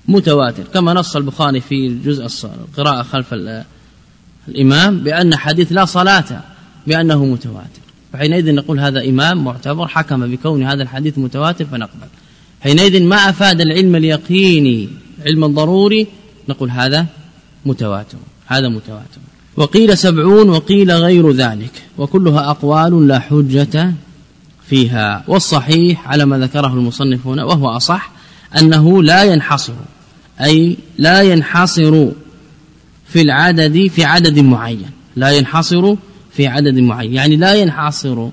متواتر كما نص البخاري في جزء القراءة خلف الإمام بأن حديث لا صلاة بأنه متواتر. فحينئذ نقول هذا إمام معتبر حكم بكون هذا الحديث متواتر فنقبل. حينئذ ما أفاد العلم اليقيني علم الضروري نقول هذا متواتر هذا متواتر. وقيل سبعون وقيل غير ذلك وكلها أقوال لا حجة فيها. والصحيح على ما ذكره المصنف هنا وهو أصح أنه لا ينحصر أي لا ينحصر في العدد في عدد معين. لا ينحصر في عدد معين. يعني لا ينحصر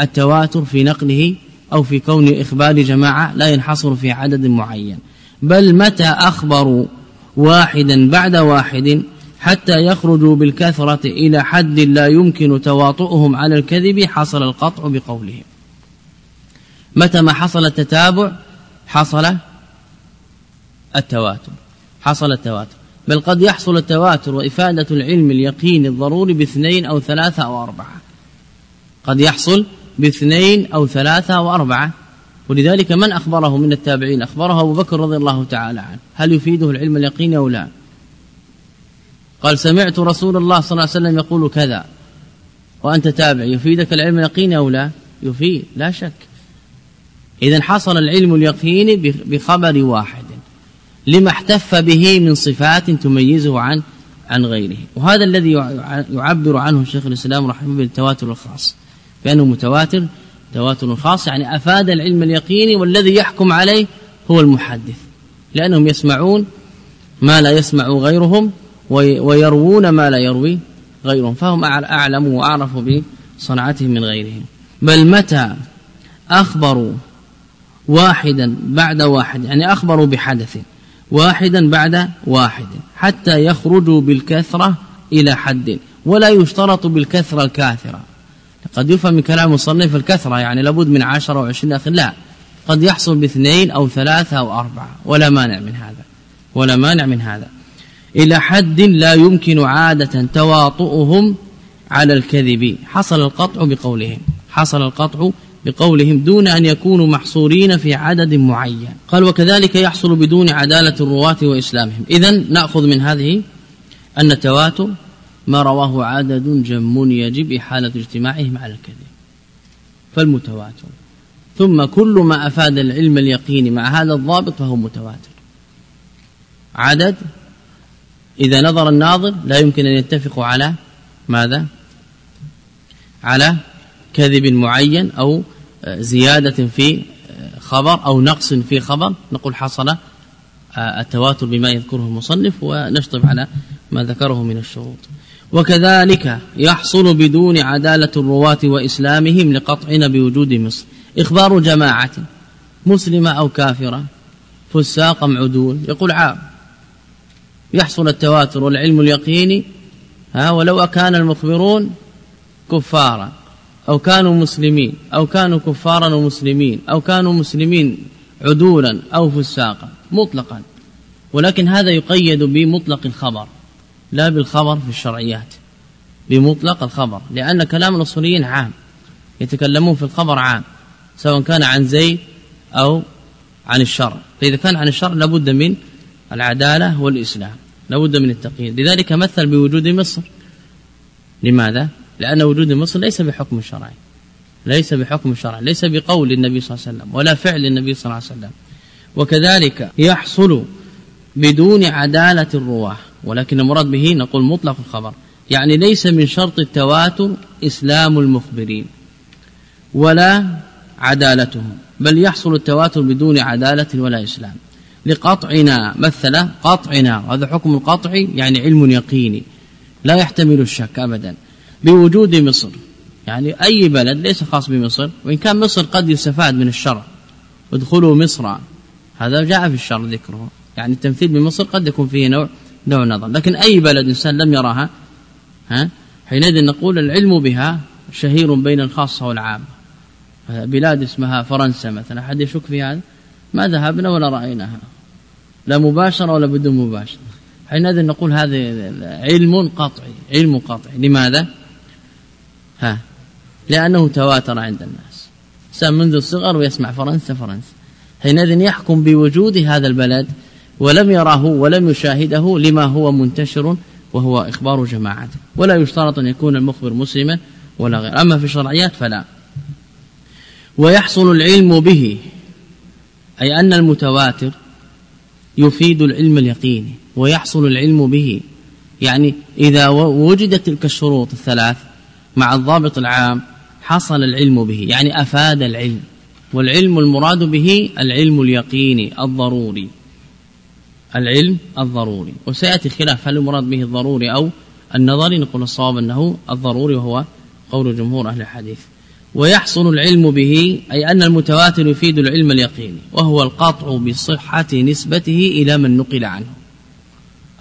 التواتر في نقله أو في كون إخبار جماعة لا ينحصر في عدد معين. بل متى أخبروا واحدا بعد واحد حتى يخرجوا بالكثرة إلى حد لا يمكن تواطؤهم على الكذب حصل القطع بقولهم. متى ما حصل التتابع حصل التواتر. حصل التواتر. بل قد يحصل التواتر وإفادة العلم اليقين الضروري باثنين أو ثلاثة أو أربعة. قد يحصل باثنين أو ثلاثة أو أربعة. ولذلك من أخبره من التابعين؟ أخبره أبو بكر رضي الله تعالى عنه. هل يفيده العلم اليقين أو لا؟ قال سمعت رسول الله صلى الله عليه وسلم يقول كذا. وأنت تابع يفيدك العلم اليقين أو لا؟ يفيد لا شك. إذا حصل العلم اليقيني بخبر واحد. لما احتف به من صفات تميزه عن عن غيره. وهذا الذي يعبر عنه الشيخ الإسلام رحمه بالتواتر الخاص. بأنه متواتر تواتر خاص يعني أفاد العلم اليقيني والذي يحكم عليه هو المحدث. لأنهم يسمعون ما لا يسمع غيرهم ويروون ما لا يروي غيرهم. فهم أعلم وأعرف بصنعتهم من غيرهم. بل متى أخبروا واحدا بعد واحد يعني أخبروا بحدث واحدا بعد واحد حتى يخرجوا بالكثرة إلى حد ولا يشترط بالكثرة الكاثرة. قد يفهم من كلام المصنف الكثرة يعني لابد من عشرة أو عشرين أخ لا قد يحصل باثنين أو ثلاثة أو أربعة ولا مانع من هذا ولا مانع من هذا. إلى حد لا يمكن عادة تواطؤهم على الكذب حصل القطع بقولهم حصل القطع بقولهم دون أن يكونوا محصورين في عدد معين. قال وكذلك يحصل بدون عدالة الرواة وإسلامهم. إذا نأخذ من هذه أن التواتر ما رواه عدد جم يجب إحالة اجتماعهم على الكذب. فالمتواتر. ثم كل ما أفاد العلم اليقين مع هذا الضابط فهو متواتر. عدد إذا نظر الناظر لا يمكن أن يتفقوا على ماذا؟ على كذب معين أو زيادة في خبر أو نقص في خبر نقول حصل التواتر بما يذكره المصنف ونشطب على ما ذكره من الشروط. وكذلك يحصل بدون عدالة الرواة وإسلامهم لقطعنا بوجود مصر. إخبار جماعة مسلمة أو كافرة فساق عدول يقول عام. يحصل التواتر والعلم اليقيني ها ولو كان المخبرون كفارا. أو كانوا مسلمين أو كانوا كفارا ومسلمين أو كانوا مسلمين عدولا أو فساقا مطلقا. ولكن هذا يقيد بمطلق الخبر لا بالخبر في الشرعيات. بمطلق الخبر لأن كلام الأصوليين عام يتكلمون في الخبر عام سواء كان عن زيد أو عن الشرع فإذا كان عن الشرع لابد من العدالة والإسلام لابد من التقييد. لذلك مثل بوجود مصر. لماذا؟ لأن وجود مصر ليس بحكم شرعي. ليس بحكم شرعي. ليس بقول النبي صلى الله عليه وسلم ولا فعل النبي صلى الله عليه وسلم. وكذلك يحصل بدون عدالة الرواة. ولكن المراد به نقول مطلق الخبر. يعني ليس من شرط التواتر إسلام المخبرين. ولا عدالتهم. بل يحصل التواتر بدون عدالة ولا إسلام. لقطعنا مثلا قطعنا وهذا حكم القطع يعني علم يقيني. لا يحتمل الشك أبدا. بوجود مصر. يعني أي بلد ليس خاص بمصر وإن كان مصر قد يستفاد من الشرع ادخلوا مصر. هذا جاء في الشرع ذكره. يعني التمثيل بمصر قد يكون فيه نوع نوع نظر. لكن أي بلد إنسان لم يراها ها حينئذ نقول العلم بها شهير بين الخاصة والعامة. بلاد اسمها فرنسا مثلا أحد يشك في هذا؟ ما ذهبنا ولا رأيناها. لا مباشرة ولا بدون مباشرة. حينئذ نقول هذا علم قطعي علم قطعي. لماذا؟ ها. لأنه تواتر عند الناس. سام منذ الصغر ويسمع فرنسا فرنسا. حينئذ يحكم بوجود هذا البلد ولم يراه ولم يشاهده لما هو منتشر وهو إخبار جماعته. ولا يشترط أن يكون المخبر مسلما ولا غير أما في الشرعيات فلا. ويحصل العلم به أي أن المتواتر يفيد العلم اليقيني. ويحصل العلم به يعني إذا وجدت تلك الشروط الثلاث مع الضابط العام حصل العلم به يعني أفاد العلم والعلم المراد به العلم اليقيني الضروري. العلم الضروري. وسيأتي خلاف هل المراد به الضروري أو النظري؟ نقول الصواب أنه الضروري وهو قول جمهور أهل الحديث. ويحصل العلم به أي أن المتواتر يفيد العلم اليقيني وهو القطع بصحة نسبته إلى من نقل عنه.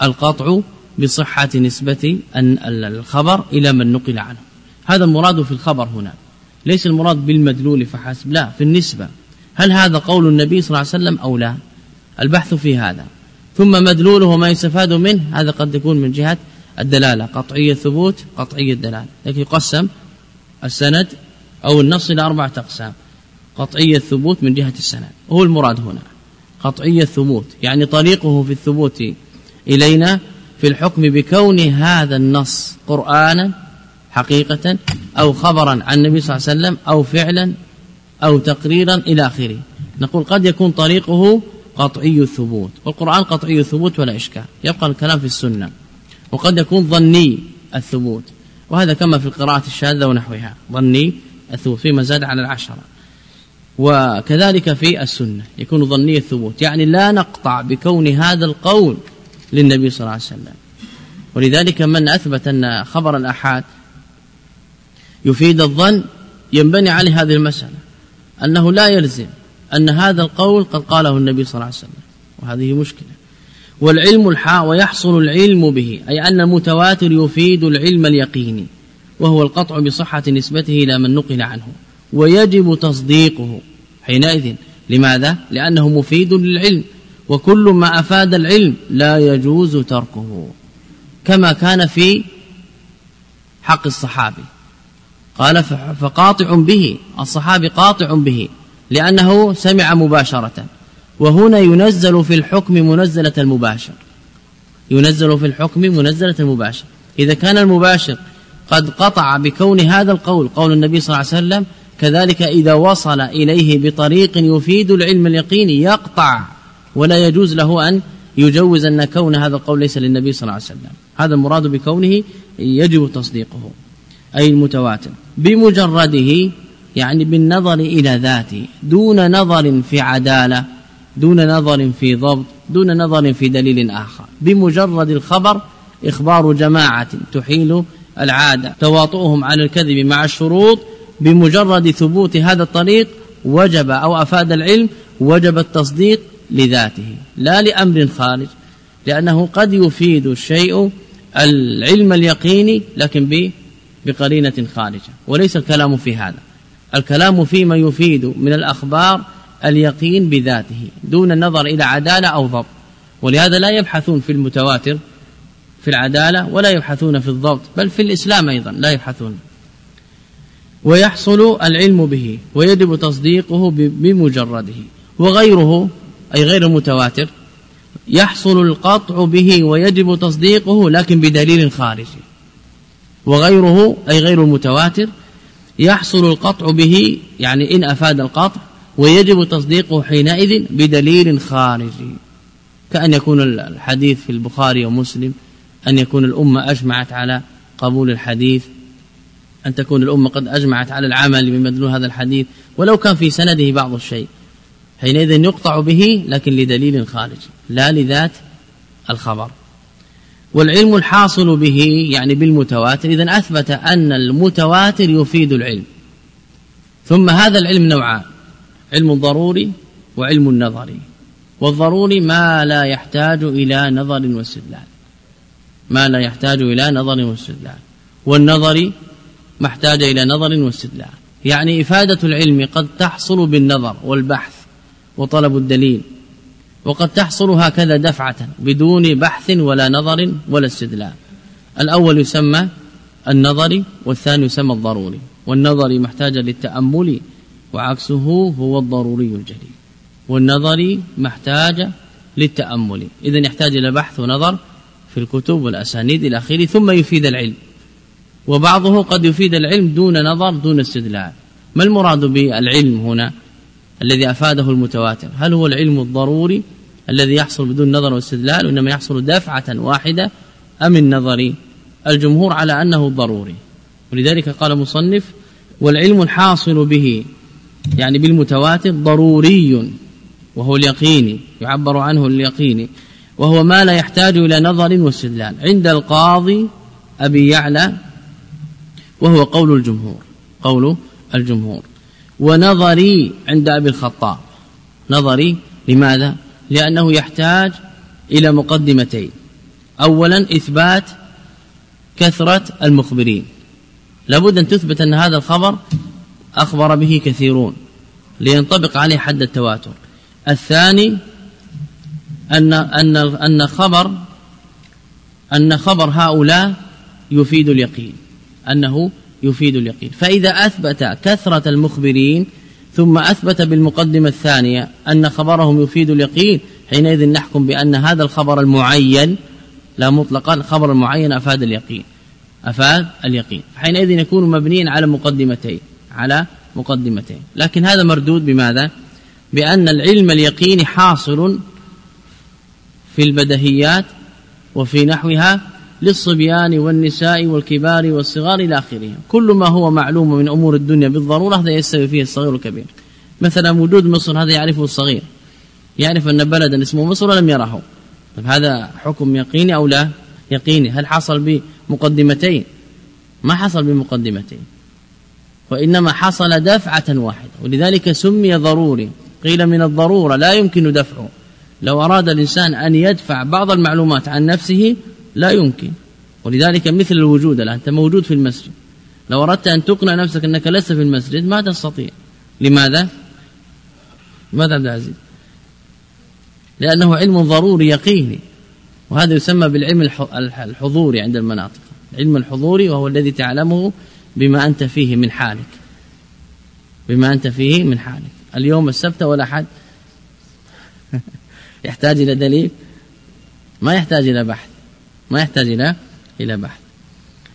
القطع بصحة نسبة الخبر إلى من نقل عنه. هذا المراد في الخبر هنا. ليس المراد بالمدلول فحسب لا في النسبة. هل هذا قول النبي صلى الله عليه وسلم أو لا؟ البحث في هذا. ثم مدلوله وما يستفاد منه هذا قد يكون من جهة الدلالة قطعية الثبوت قطعية الدلالة. لكن يقسم السند أو النص إلى أربعة أقسام. قطعية الثبوت من جهة السند. هو المراد هنا. قطعية الثبوت يعني طريقه في الثبوت إلينا في الحكم بكون هذا النص قرآنا حقيقة أو خبرا عن النبي صلى الله عليه وسلم أو فعلا أو تقريرا إلى آخره. نقول قد يكون طريقه قطعي الثبوت والقرآن قطعي الثبوت ولا إشكال يبقى الكلام في السنة وقد يكون ظني الثبوت وهذا كما في القراءة الشاذة ونحوها ظني الثبوت فيما زاد على العشرة. وكذلك في السنة يكون ظني الثبوت يعني لا نقطع بكون هذا القول للنبي صلى الله عليه وسلم. ولذلك من أثبت أن خبر الأحاد يفيد الظن ينبني عليه هذه المسألة أنه لا يلزم أن هذا القول قد قاله النبي صلى الله عليه وسلم وهذه مشكلة. والعلم الحاء ويحصل العلم به أي أن المتواتر يفيد العلم اليقيني وهو القطع بصحة نسبته إلى من نقل عنه ويجب تصديقه حينئذ. لماذا؟ لأنه مفيد للعلم وكل ما أفاد العلم لا يجوز تركه كما كان في حق الصحابي قال فقاطع به الصحابي قاطع به لأنه سمع مباشرة. وهنا ينزل في الحكم منزلة المباشر. ينزل في الحكم منزلة المباشر. إذا كان المباشر قد قطع بكون هذا القول قول النبي صلى الله عليه وسلم كذلك إذا وصل إليه بطريق يفيد العلم اليقيني يقطع. ولا يجوز له أن يجوز أن كون هذا القول ليس للنبي صلى الله عليه وسلم. هذا المراد بكونه يجب تصديقه أي المتواتر. بمجرده يعني بالنظر إلى ذاته دون نظر في عدالة دون نظر في ضبط دون نظر في دليل آخر. بمجرد الخبر إخبار جماعة تحيل العادة تواطؤهم على الكذب مع الشروط بمجرد ثبوت هذا الطريق وجب أو أفاد العلم وجب التصديق لذاته. لا لأمر خارج لأنه قد يفيد الشيء العلم اليقيني لكن بقرينة خارجة وليس الكلام في هذا. الكلام فيما يفيد من الأخبار اليقين بذاته دون النظر إلى عدالة أو ضبط. ولهذا لا يبحثون في المتواتر في العدالة ولا يبحثون في الضبط بل في الإسلام أيضا لا يبحثون. ويحصل العلم به ويجب تصديقه بمجرده. وغيره أي غير المتواتر يحصل القطع به ويجب تصديقه لكن بدليل خارجي. وغيره أي غير المتواتر يحصل القطع به يعني إن أفاد القطع ويجب تصديقه حينئذ بدليل خارجي. كأن يكون الحديث في البخاري ومسلم أن يكون الأمة أجمعت على قبول الحديث أن تكون الأمة قد أجمعت على العمل بمدلول هذا الحديث ولو كان في سنده بعض الشيء. حينئذ يقطع به لكن لدليل خارجي لا لذات الخبر. والعلم الحاصل به يعني بالمتواتر. إذا أثبت أن المتواتر يفيد العلم. ثم هذا العلم نوعان علم ضروري وعلم نظري والضروري ما لا يحتاج إلى نظر واستدلال. ما لا يحتاج إلى نظر واستدلال. والنظري ما احتاج إلى نظر واستدلال. يعني إفادة العلم قد تحصل بالنظر والبحث وطلب الدليل. وقد تحصل هكذا دفعة بدون بحث ولا نظر ولا استدلال. الأول يسمى النظري والثاني يسمى الضروري. والنظري محتاج للتأمل وعكسه هو الضروري الجليل والنظري محتاج للتأمل. إذا يحتاج إلى بحث ونظر في الكتب والأسانيد إلى آخره ثم يفيد العلم. وبعضه قد يفيد العلم دون نظر دون استدلال. ما المراد بالعلم هنا؟ الذي أفاده المتواتر. هل هو العلم الضروري الذي يحصل بدون نظر واستدلال وإنما يحصل دفعة واحدة أم النظري؟ الجمهور على أنه ضروري. ولذلك قال مصنف والعلم الحاصل به يعني بالمتواتر ضروري وهو اليقيني يعبر عنه اليقيني وهو ما لا يحتاج إلى نظر واستدلال. عند القاضي أبي يعلى وهو قول الجمهور قول الجمهور. ونظري عند أبي الخطاب. نظري لماذا؟ لأنه يحتاج إلى مقدمتين. أولا إثبات كثرة المخبرين. لابد أن تثبت أن هذا الخبر أخبر به كثيرون لينطبق عليه حد التواتر. الثاني أن أن أن خبر أن خبر هؤلاء يفيد اليقين أنه يفيد اليقين. فإذا أثبت كثرة المخبرين ثم أثبت بالمقدمة الثانية أن خبرهم يفيد اليقين حينئذ نحكم بأن هذا الخبر المعين لا مطلقا خبر المعين أفاد اليقين. أفاد اليقين. حينئذ يكون مبنيا على مقدمتين على مقدمتين. لكن هذا مردود بماذا؟ بأن العلم اليقيني حاصل في البدهيات وفي نحوها للصبيان والنساء والكبار والصغار إلى آخره. كل ما هو معلوم من أمور الدنيا بالضرورة هذا يستوي فيه الصغير والكبير. مثلا وجود مصر هذا يعرفه الصغير. يعرف أن بلدا اسمه مصر ولم يره. طيب هذا حكم يقيني أو لا؟ يقيني. هل حصل بمقدمتين؟ ما حصل بمقدمتين. وإنما حصل دفعة واحدة. ولذلك سمي ضروري. قيل من الضرورة لا يمكن دفعه. لو أراد الإنسان أن يدفع بعض المعلومات عن نفسه لا يمكن. ولذلك مثل الوجود الآن أنت موجود في المسجد. لو أردت أن تقنع نفسك أنك لست في المسجد ما تستطيع. لماذا؟ ماذا عبد العزيز؟ لأنه علم ضروري يقيني. وهذا يسمى بالعلم الحضوري عند المناطق. العلم الحضوري وهو الذي تعلمه بما أنت فيه من حالك. بما أنت فيه من حالك. اليوم السبت ولا حد يحتاج إلى دليل؟ ما يحتاج إلى بحث. ما يحتاج إلى إلى بحث.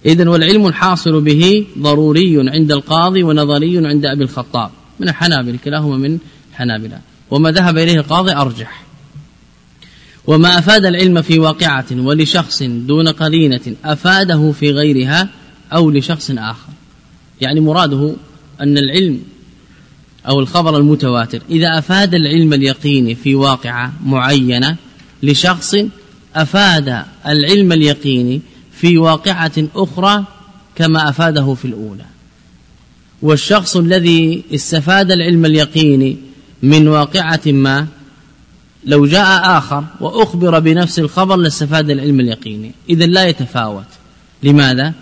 إذن والعلم الحاصل به ضروري عند القاضي ونظري عند أبي الخطاب. من الحنابل كلاهما من الحنابلة. وما ذهب إليه القاضي أرجح. وما أفاد العلم في واقعة ولشخص دون قرينة أفاده في غيرها أو لشخص آخر. يعني مراده أن العلم أو الخبر المتواتر إذا أفاد العلم اليقيني في واقعة معينة لشخص أفاد العلم اليقيني في واقعة أخرى كما أفاده في الأولى. والشخص الذي استفاد العلم اليقيني من واقعة ما لو جاء آخر وأخبر بنفس الخبر لاستفاد العلم اليقيني. إذا لا يتفاوت. لماذا؟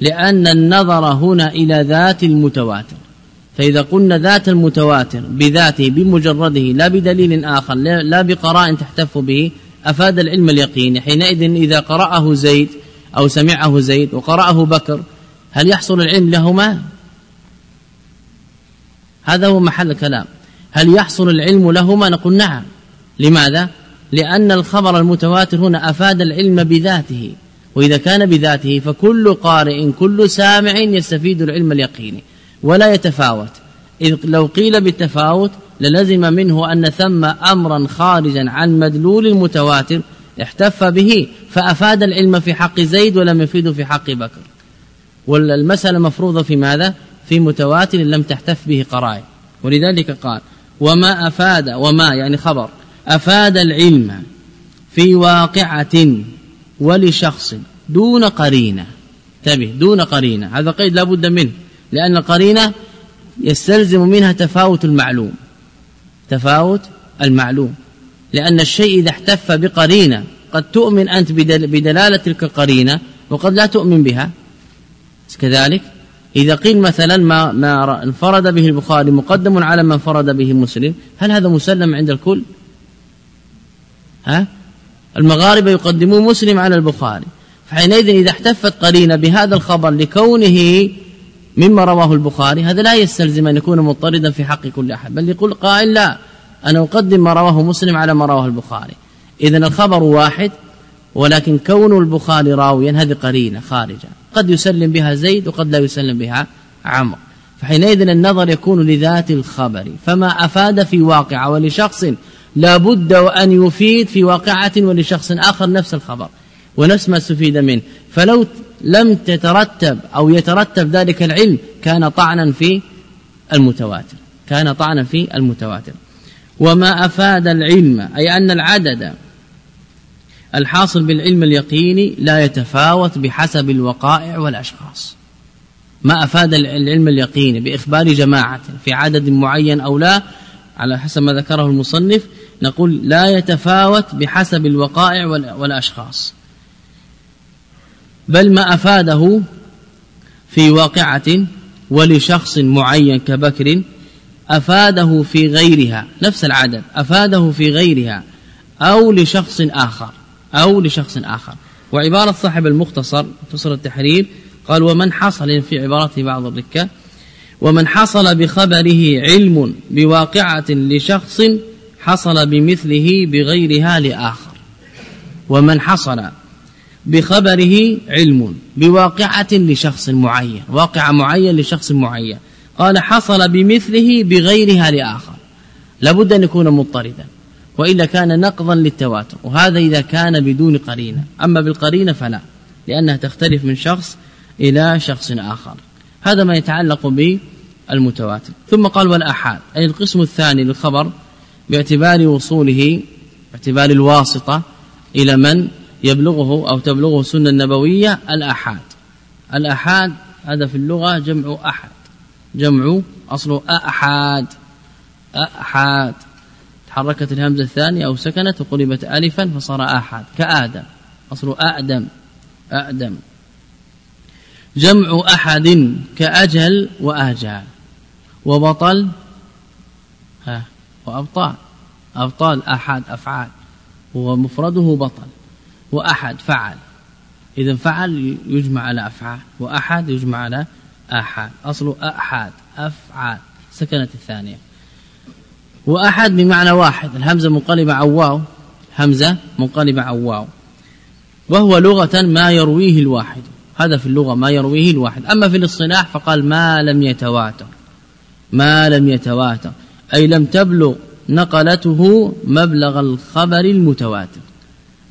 لأن النظر هنا إلى ذات المتواتر. فإذا قلنا ذات المتواتر بذاته بمجرده لا بدليل آخر لا بقراء تحتف به أفاد العلم اليقيني حينئذ إذا قرأه زيد أو سمعه زيد وقرأه بكر هل يحصل العلم لهما؟ هذا هو محل الكلام. هل يحصل العلم لهما؟ نقول نعم. لماذا؟ لأن الخبر المتواتر هنا أفاد العلم بذاته وإذا كان بذاته فكل قارئ كل سامع يستفيد العلم اليقيني ولا يتفاوت. إذ لو قيل بالتفاوت للزم منه أن ثم أمرا خارجا عن مدلول المتواتر احتف به فأفاد العلم في حق زيد ولم يفيده في حق بكر. والمسألة مفروضة في ماذا؟ في متواتر لم تحتف به قرائن. ولذلك قال وما أفاد وما يعني خبر أفاد العلم في واقعة ولشخص دون قرينة. انتبه دون قرينة. هذا قيد لا بد منه لأن القرينة يستلزم منها تفاوت المعلوم. تفاوت المعلوم. لأن الشيء إذا احتف بقرينة قد تؤمن أنت بدلالة تلك القرينة وقد لا تؤمن بها. كذلك إذا قيل مثلا ما, ما انفرد به البخاري مقدم على ما انفرد به مسلم هل هذا مسلم عند الكل؟ ها؟ المغاربة يقدمون مسلم على البخاري. فحينئذ إذا احتفت قرينة بهذا الخبر لكونه مما رواه البخاري. هذا لا يستلزم أن يكون مضطردا في حق كل أحد بل يقول قائل لا أنا أقدم ما رواه مسلم على ما رواه البخاري. إذا الخبر واحد ولكن كون البخاري راويا هذه قرينة خارجة. قد يسلم بها زيد وقد لا يسلم بها عمرو. فحينئذ النظر يكون لذات الخبر. فما أفاد في واقعة ولشخص لا بد أن يفيد في واقعة ولشخص آخر نفس الخبر ونفس ما استفيد منه. فلو لم تترتب أو يترتب ذلك العلم كان طعنا في المتواتر كان طعنا في المتواتر. وما أفاد العلم أي أن العدد الحاصل بالعلم اليقيني لا يتفاوت بحسب الوقائع والأشخاص. ما أفاد العلم اليقيني بإخبار جماعة في عدد معين أو لا على حسب ما ذكره المصنف نقول لا يتفاوت بحسب الوقائع والأشخاص. بل ما أفاده في واقعة ولشخص معين كبكر أفاده في غيرها نفس العدد أفاده في غيرها أو لشخص آخر أو لشخص آخر. وعبارة صاحب المختصر مختصر التحرير قال ومن حصل في عبارته بعض الركة ومن حصل بخبره علم بواقعة لشخص حصل بمثله بغيرها لآخر. ومن حصل بخبره علم بواقعة لشخص معين واقع معين لشخص معين. قال حصل بمثله بغيرها لآخر. لابد أن يكون مضطردا وإلا كان نقضا للتواتر وهذا إذا كان بدون قرينة. أما بالقرينة فلا لأنها تختلف من شخص إلى شخص آخر. هذا ما يتعلق بالمتواتر. ثم قال والأحاد أي القسم الثاني للخبر باعتبار وصوله باعتبار الواسطة إلى من؟ يبلغه أو تبلغه السنة النبوية الأحاد. الأحاد هذا في اللغة جمع أحد. جمع أصله أحاد. أحاد. تحركت الهمزة الثانية أو سكنت وقلبت ألفا فصار أحد كآدم. أصله أأدم. أأدم. جمع أحد كأجل وآجال. وبطل وأبطال. أبطال أحد أفعال. ومفرده بطل. وأحد فعل. إذا فعل يجمع على أفعال وأحد يجمع على أحد. أصل أحد أفعال. سكنت الثانية. وأحد بمعنى واحد الهمزة منقلبة عن واو. همزة منقلبة عن واو. وهو لغة ما يرويه الواحد. هذا في اللغة ما يرويه الواحد. أما في الاصطلاح فقال ما لم يتواتر. ما لم يتواتر. أي لم تبلغ نقلته مبلغ الخبر المتواتر.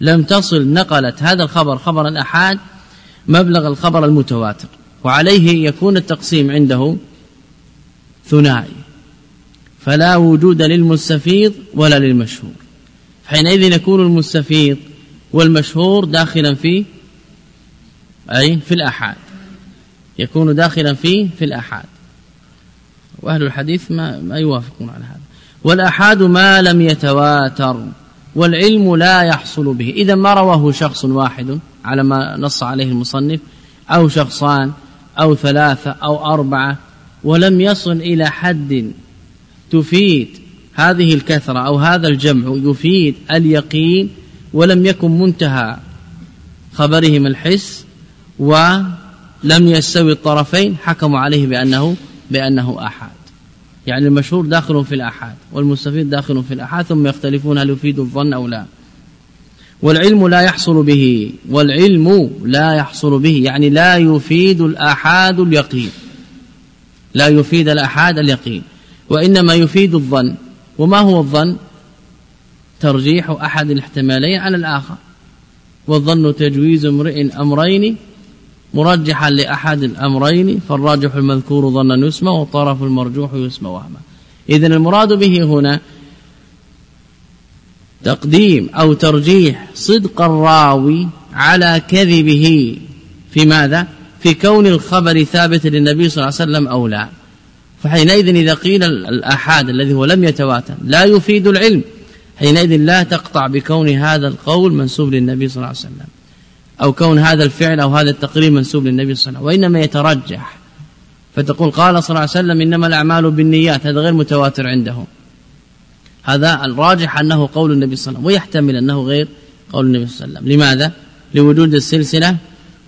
لم تصل نقلت هذا الخبر خبر الأحاد مبلغ الخبر المتواتر وعليه يكون التقسيم عنده ثنائي فلا وجود للمستفيض ولا للمشهور. حينئذ يكون المستفيض والمشهور داخلا في أي في الأحاد يكون داخلا في في الأحاد. وأهل الحديث ما, ما يوافقون على هذا. والأحاد ما لم يتواتر. والعلم لا يحصل به. إذا ما رواه شخص واحد على ما نص عليه المصنف أو شخصان أو ثلاثة أو أربعة ولم يصل إلى حد تفيد هذه الكثرة أو هذا الجمع يفيد اليقين ولم يكن منتهى خبرهم الحس ولم يستوي الطرفين حكموا عليه بأنه بأنه أحد. يعني المشهور داخل في الأحاد والمستفيد داخل في الأحاد ثم يختلفون هل يفيد الظن أو لا. والعلم لا يحصل به والعلم لا يحصل به يعني لا يفيد الآحاد اليقين. لا يفيد الآحاد اليقين. وإنما يفيد الظن. وما هو الظن؟ ترجيح أحد الاحتمالين على الآخر. والظن تجويز امرئ أمرين مرجحا لأحد الأمرين فالراجح المذكور ظنا يسمى والطرف المرجوح يسمى وهما. إذن المراد به هنا تقديم أو ترجيح صدق الراوي على كذبه في ماذا؟ في كون الخبر ثابت للنبي صلى الله عليه وسلم أو لا. فحينئذ إذا قيل الأحاد الذي هو لم يتواتر لا يفيد العلم حينئذ لا تقطع بكون هذا القول منسوب للنبي صلى الله عليه وسلم. أو كون هذا الفعل أو هذا التقرير منسوب للنبي صلى الله عليه وسلم وإنما يترجح فتقول قال صلى الله عليه وسلم إنما الأعمال بالنيات هذا غير متواتر عندهم. هذا الراجح أنه قول النبي صلى الله عليه وسلم ويحتمل أنه غير قول النبي صلى الله عليه وسلم. لماذا؟ لوجود السلسلة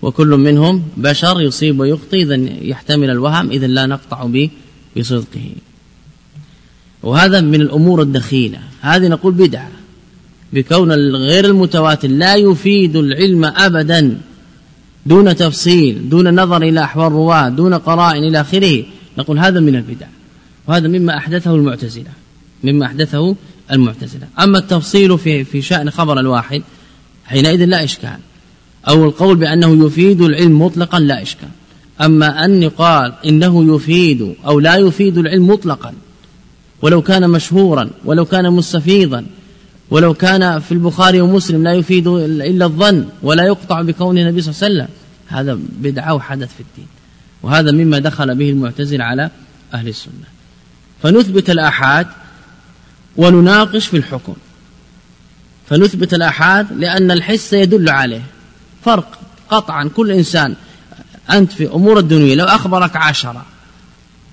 وكل منهم بشر يصيب ويخطي إذا يحتمل الوهم إذا لا نقطع به بصدقه. وهذا من الأمور الدخيلة. هذه نقول بدعة. بكون غير المتواتر لا يفيد العلم أبدا دون تفصيل دون نظر إلى أحوال الرواة دون قرائن إلى آخره. نقول هذا من البدع وهذا مما أحدثه المعتزلة مما أحدثه المعتزلة. أما التفصيل في في شأن خبر الواحد حينئذ لا إشكال. أو القول بأنه يفيد العلم مطلقا لا إشكال. أما أن يقال إنه يفيد أو لا يفيد العلم مطلقا ولو كان مشهورا ولو كان مستفيضا ولو كان في البخاري ومسلم لا يفيد إلا الظن ولا يقطع بكون النبي صلى الله عليه وسلم. هذا بدعة وحدث في الدين. وهذا مما دخل به المعتزل على أهل السنة. فنثبت الآحاد ونناقش في الحكم. فنثبت الآحاد لأن الحس يدل عليه. فرق قطعا. كل إنسان أنت في أمور الدنيا لو أخبرك عشرة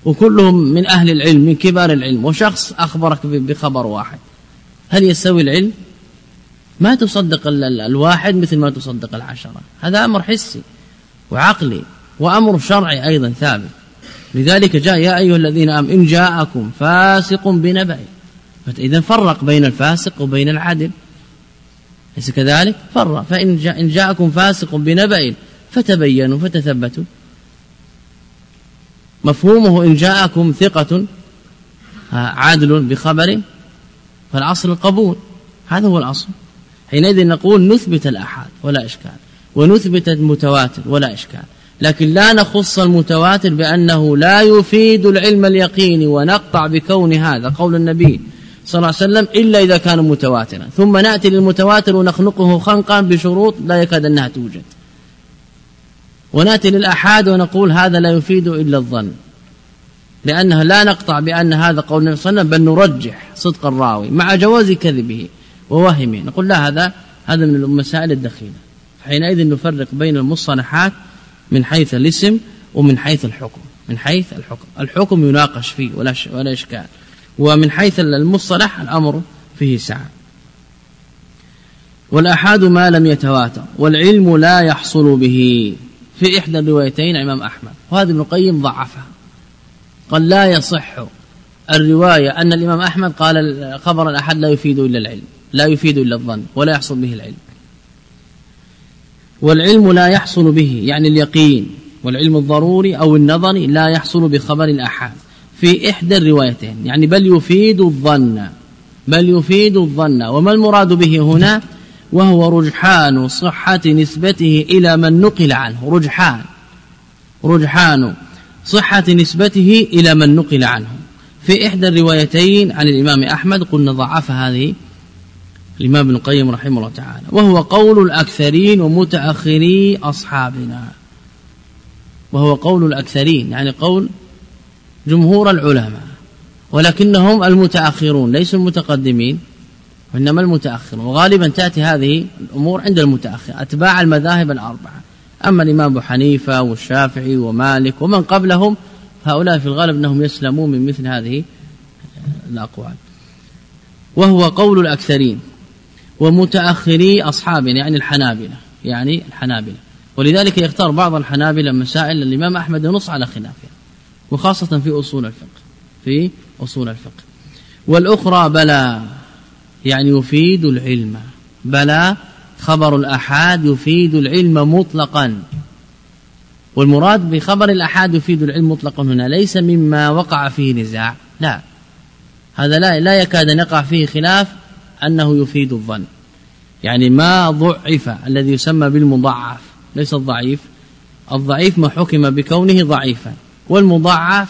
وكلهم من أهل العلم من كبار العلم وشخص أخبرك بخبر واحد. هل يستوي العلم؟ ما تصدق الواحد مثل ما تصدق العشرة. هذا أمر حسي وعقلي وأمر شرعي أيضا ثابت. لذلك جاء يا أيها الذين آمنوا إن جاءكم فاسق بنبأ. إذا فرق بين الفاسق وبين العدل ليس كذلك؟ فرق. فإن جاء إن جاءكم فاسق بنبأ فتبينوا فتثبتوا. مفهومه إن جاءكم ثقة عادل بخبر. فالأصل القبول هذا هو الأصل حينئذ نقول نثبت الأحاد ولا إشكال ونثبت المتواتر ولا إشكال لكن لا نخص المتواتر بأنه لا يفيد العلم اليقيني ونقطع بكون هذا قول النبي صلى الله عليه وسلم إلا إذا كان متواترا. ثم نأتي للمتواتر ونخنقه خنقا بشروط لا يكاد أنها توجد. ونأتي للأحاد ونقول هذا لا يفيد إلا الظن. لأنها لا نقطع بأن هذا قول النبي صلى الله عليه وسلم بل نرجح صدق الراوي مع جواز كذبه ووهمه. نقول لا هذا هذا من المسائل الدخيلة. حينئذ نفرق بين المصطلحات من حيث الاسم ومن حيث الحكم. من حيث الحكم. الحكم يناقش فيه ولا ولا إشكال. ومن حيث المصطلح الأمر فيه سعة. والآحاد ما لم يتواتر والعلم لا يحصل به. في إحدى الروايتين إمام أحمد. وهذا ابن القيم ضعفها قال لا يصح الرواية أن الإمام أحمد قال خبر الأحد لا يفيد إلا العلم لا يفيد إلا الظن ولا يحصل به العلم. والعلم لا يحصل به يعني اليقين والعلم الضروري أو النظري لا يحصل بخبر الأحد في إحدى الروايتين يعني بل يفيد الظن بل يفيد الظن. وما المراد به هنا؟ وهو رجحان صحة نسبته إلى من نقل عنه رجحان رجحان. صحة نسبته إلى من نقل عنه. في إحدى الروايتين عن الإمام أحمد قلنا ضعف هذه الإمام ابن القيم رحمه الله تعالى. وهو قول الأكثرين ومتأخري أصحابنا. وهو قول الأكثرين يعني قول جمهور العلماء. ولكنهم المتأخرون ليسوا المتقدمين وإنما المتأخرون. وغالبا تأتي هذه الأمور عند المتأخر أتباع المذاهب الأربعة. أما الإمام أبو حنيفة والشافعي ومالك ومن قبلهم هؤلاء في الغالب أنهم يسلمون من مثل هذه الأقوال. وهو قول الأكثرين ومتأخري أصحابنا يعني الحنابلة يعني الحنابلة. ولذلك يختار بعض الحنابلة مسائل الإمام أحمد ينص على خلافها وخاصة في أصول الفقه في أصول الفقه. والأخرى بلى يعني يفيد العلم بلى خبر الأحاد يفيد العلم مطلقا. والمراد بخبر الأحاد يفيد العلم مطلقا هنا ليس مما وقع فيه نزاع لا. هذا لا لا يكاد أن يقع فيه خلاف أنه يفيد الظن. يعني ما ضعف الذي يسمى بالمضاعف ليس الضعيف. الضعيف ما حكم بكونه ضعيفا. والمضاعف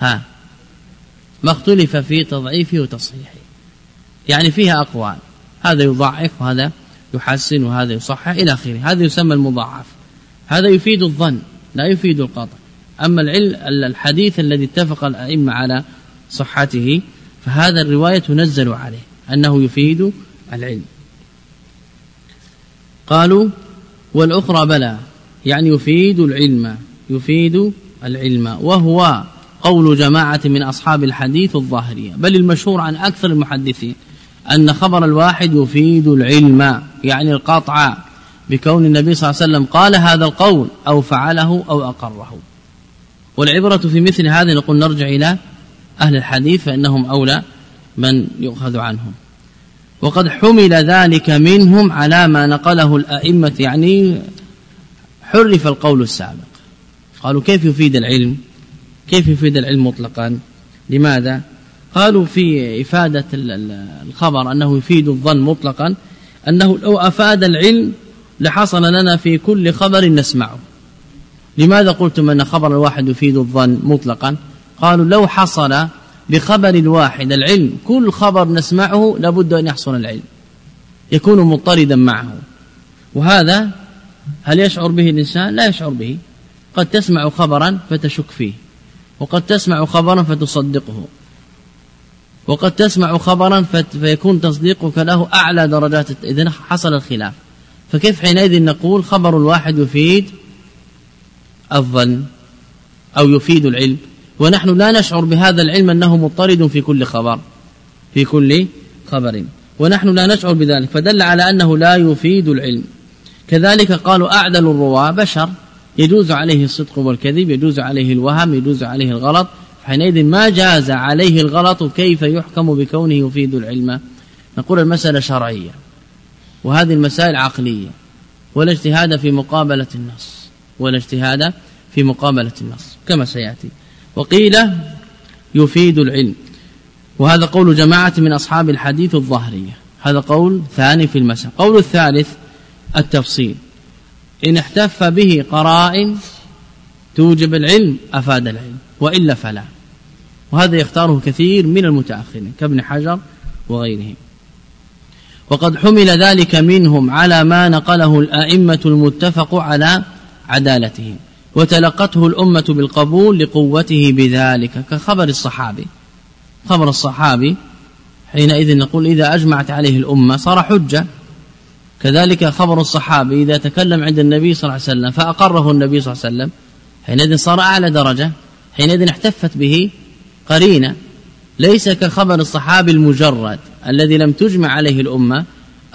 ها ما اختلف في تضعيفه وتصحيحه. يعني فيها أقوال. هذا يضعف وهذا يحسن وهذا يصحح إلى آخره. هذا يسمى المضاعف. هذا يفيد الظن لا يفيد القطع أما العلم الحديث الذي اتفق الأئمة على صحته فهذا الرواية تنزل عليه أنه يفيد العلم. قالوا والأخرى بلى يعني يفيد العلم يفيد العلم. وهو قول جماعة من أصحاب الحديث الظاهرية بل المشهور عن أكثر المحدثين. أن خبر الواحد يفيد العلم يعني القطع بكون النبي صلى الله عليه وسلم قال هذا القول أو فعله أو أقره. والعبرة في مثل هذا نقول نرجع إلى أهل الحديث فإنهم أولى من يؤخذ عنهم. وقد حمل ذلك منهم على ما نقله الأئمة يعني حرف القول السابق. قالوا كيف يفيد العلم؟ كيف يفيد العلم مطلقا؟ لماذا؟ قالوا في إفادة الخبر أنه يفيد الظن مطلقا أنه لو أفاد العلم لحصل لنا في كل خبر نسمعه. لماذا قلتم أن خبر الواحد يفيد الظن مطلقا؟ قالوا لو حصل بخبر الواحد العلم كل خبر نسمعه لابد أن يحصل العلم يكون مضطردا معه. وهذا هل يشعر به الإنسان؟ لا يشعر به. قد تسمع خبرا فتشك فيه وقد تسمع خبرا فتصدقه. وقد تسمع خبرا فيكون تصديقك له أعلى درجات إذن حصل الخلاف. فكيف حينئذ نقول خبر الواحد يفيد الظن أو يفيد العلم؟ ونحن لا نشعر بهذا العلم أنه مضطرد في كل خبر في كل خبر. ونحن لا نشعر بذلك فدل على أنه لا يفيد العلم. كذلك قالوا أعدل الرواة بشر. يجوز عليه الصدق والكذب يجوز عليه الوهم يجوز عليه الغلط. حينئذ ما جاز عليه الغلط كيف يحكم بكونه يفيد العلم. نقول المسألة شرعية وهذه المسائل عقلية ولا اجتهاد في مقابلة النص ولا اجتهاد في مقابلة النص كما سيأتي. وقيل يفيد العلم وهذا قول جماعة من أصحاب الحديث الظهرية هذا قول ثاني في المسألة. قول الثالث التفصيل إن احتف به قرائن توجب العلم أفاد العلم وإلا فلا. وهذا يختاره كثير من المتأخرين كابن حجر وغيرهم. وقد حمل ذلك منهم على ما نقله الأئمة المتفق على عدالته وتلقته الأمة بالقبول لقوته بذلك كخبر الصحابي. خبر الصحابي حينئذ نقول إذا أجمعت عليه الأمة صار حجة. كذلك خبر الصحابي إذا تكلم عند النبي صلى الله عليه وسلم فأقره النبي صلى الله عليه وسلم حينئذ صار أعلى درجة حينئذ احتفت به قرينة. ليس كخبر الصحابي المجرد الذي لم تجمع عليه الأمة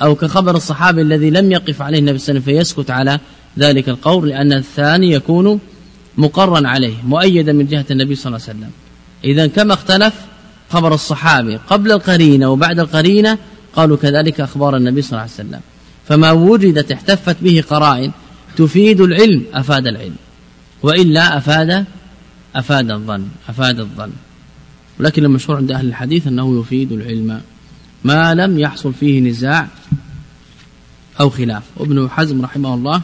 أو كخبر الصحابي الذي لم يقف عليه النبي صلى الله عليه وسلم فيسكت على ذلك القول لأن الثاني يكون مقرا عليه مؤيدا من جهة النبي صلى الله عليه وسلم. إذا كما اختلف خبر الصحابي قبل القرينة وبعد القرينة قالوا كذلك أخبار النبي صلى الله عليه وسلم. فما وجدت احتفت به قرائن تفيد العلم أفاد العلم. وإلا أفاد أفاد الظن أفاد الظن. ولكن المشهور عند أهل الحديث أنه يفيد العلم ما لم يحصل فيه نزاع أو خلاف. وابن حزم رحمه الله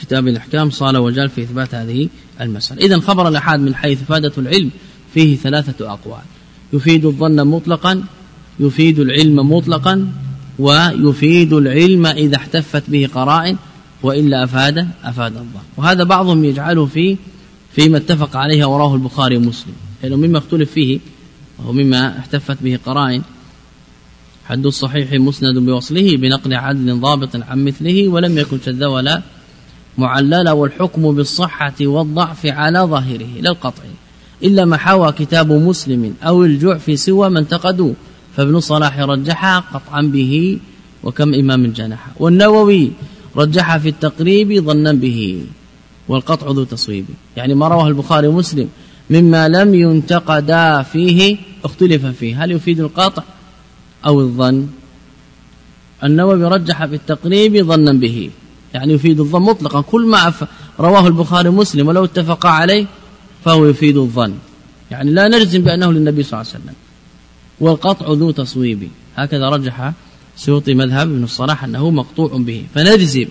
كتاب الأحكام صال وجال في إثبات هذه المسألة. إذا خبر الأحاد من حيث إفادة العلم فيه ثلاثة أقوال. يفيد الظن مطلقا يفيد العلم مطلقا ويفيد العلم إذا احتفت به قرائن وإلا أفاد أفاد الظن. وهذا بعضهم يجعله في فيما اتفق عليه وراه البخاري ومسلم. لأنه مما اختلف فيه وهو مما احتفت به قرائن حد الصحيح مسند بوصله بنقل عدل ضابط عن مثله ولم يكن شذ ولا معلل والحكم بالصحة والضعف على ظاهره لا القطع إلا ما حوى كتاب مسلم أو الجوع في سوى من تقدوا فابن صلاح رجح قطعا به وكم إمام جنح والنووي رجح في التقريب ظنا به والقطع ذو تصويب يعني ما رواه البخاري ومسلم مما لم ينتقدا فيه اختلف فيه. هل يفيد القطع أو الظن؟ النووي رجح في التقريب ظنا به. يعني يفيد الظن مطلقا. كل ما رواه البخاري ومسلم ولو اتفقا عليه فهو يفيد الظن. يعني لا نجزم بأنه للنبي صلى الله عليه وسلم. والقطع ذو تصويب. هكذا رجح سيوطي مذهب ابن الصلاح أنه مقطوع به. فنجزم.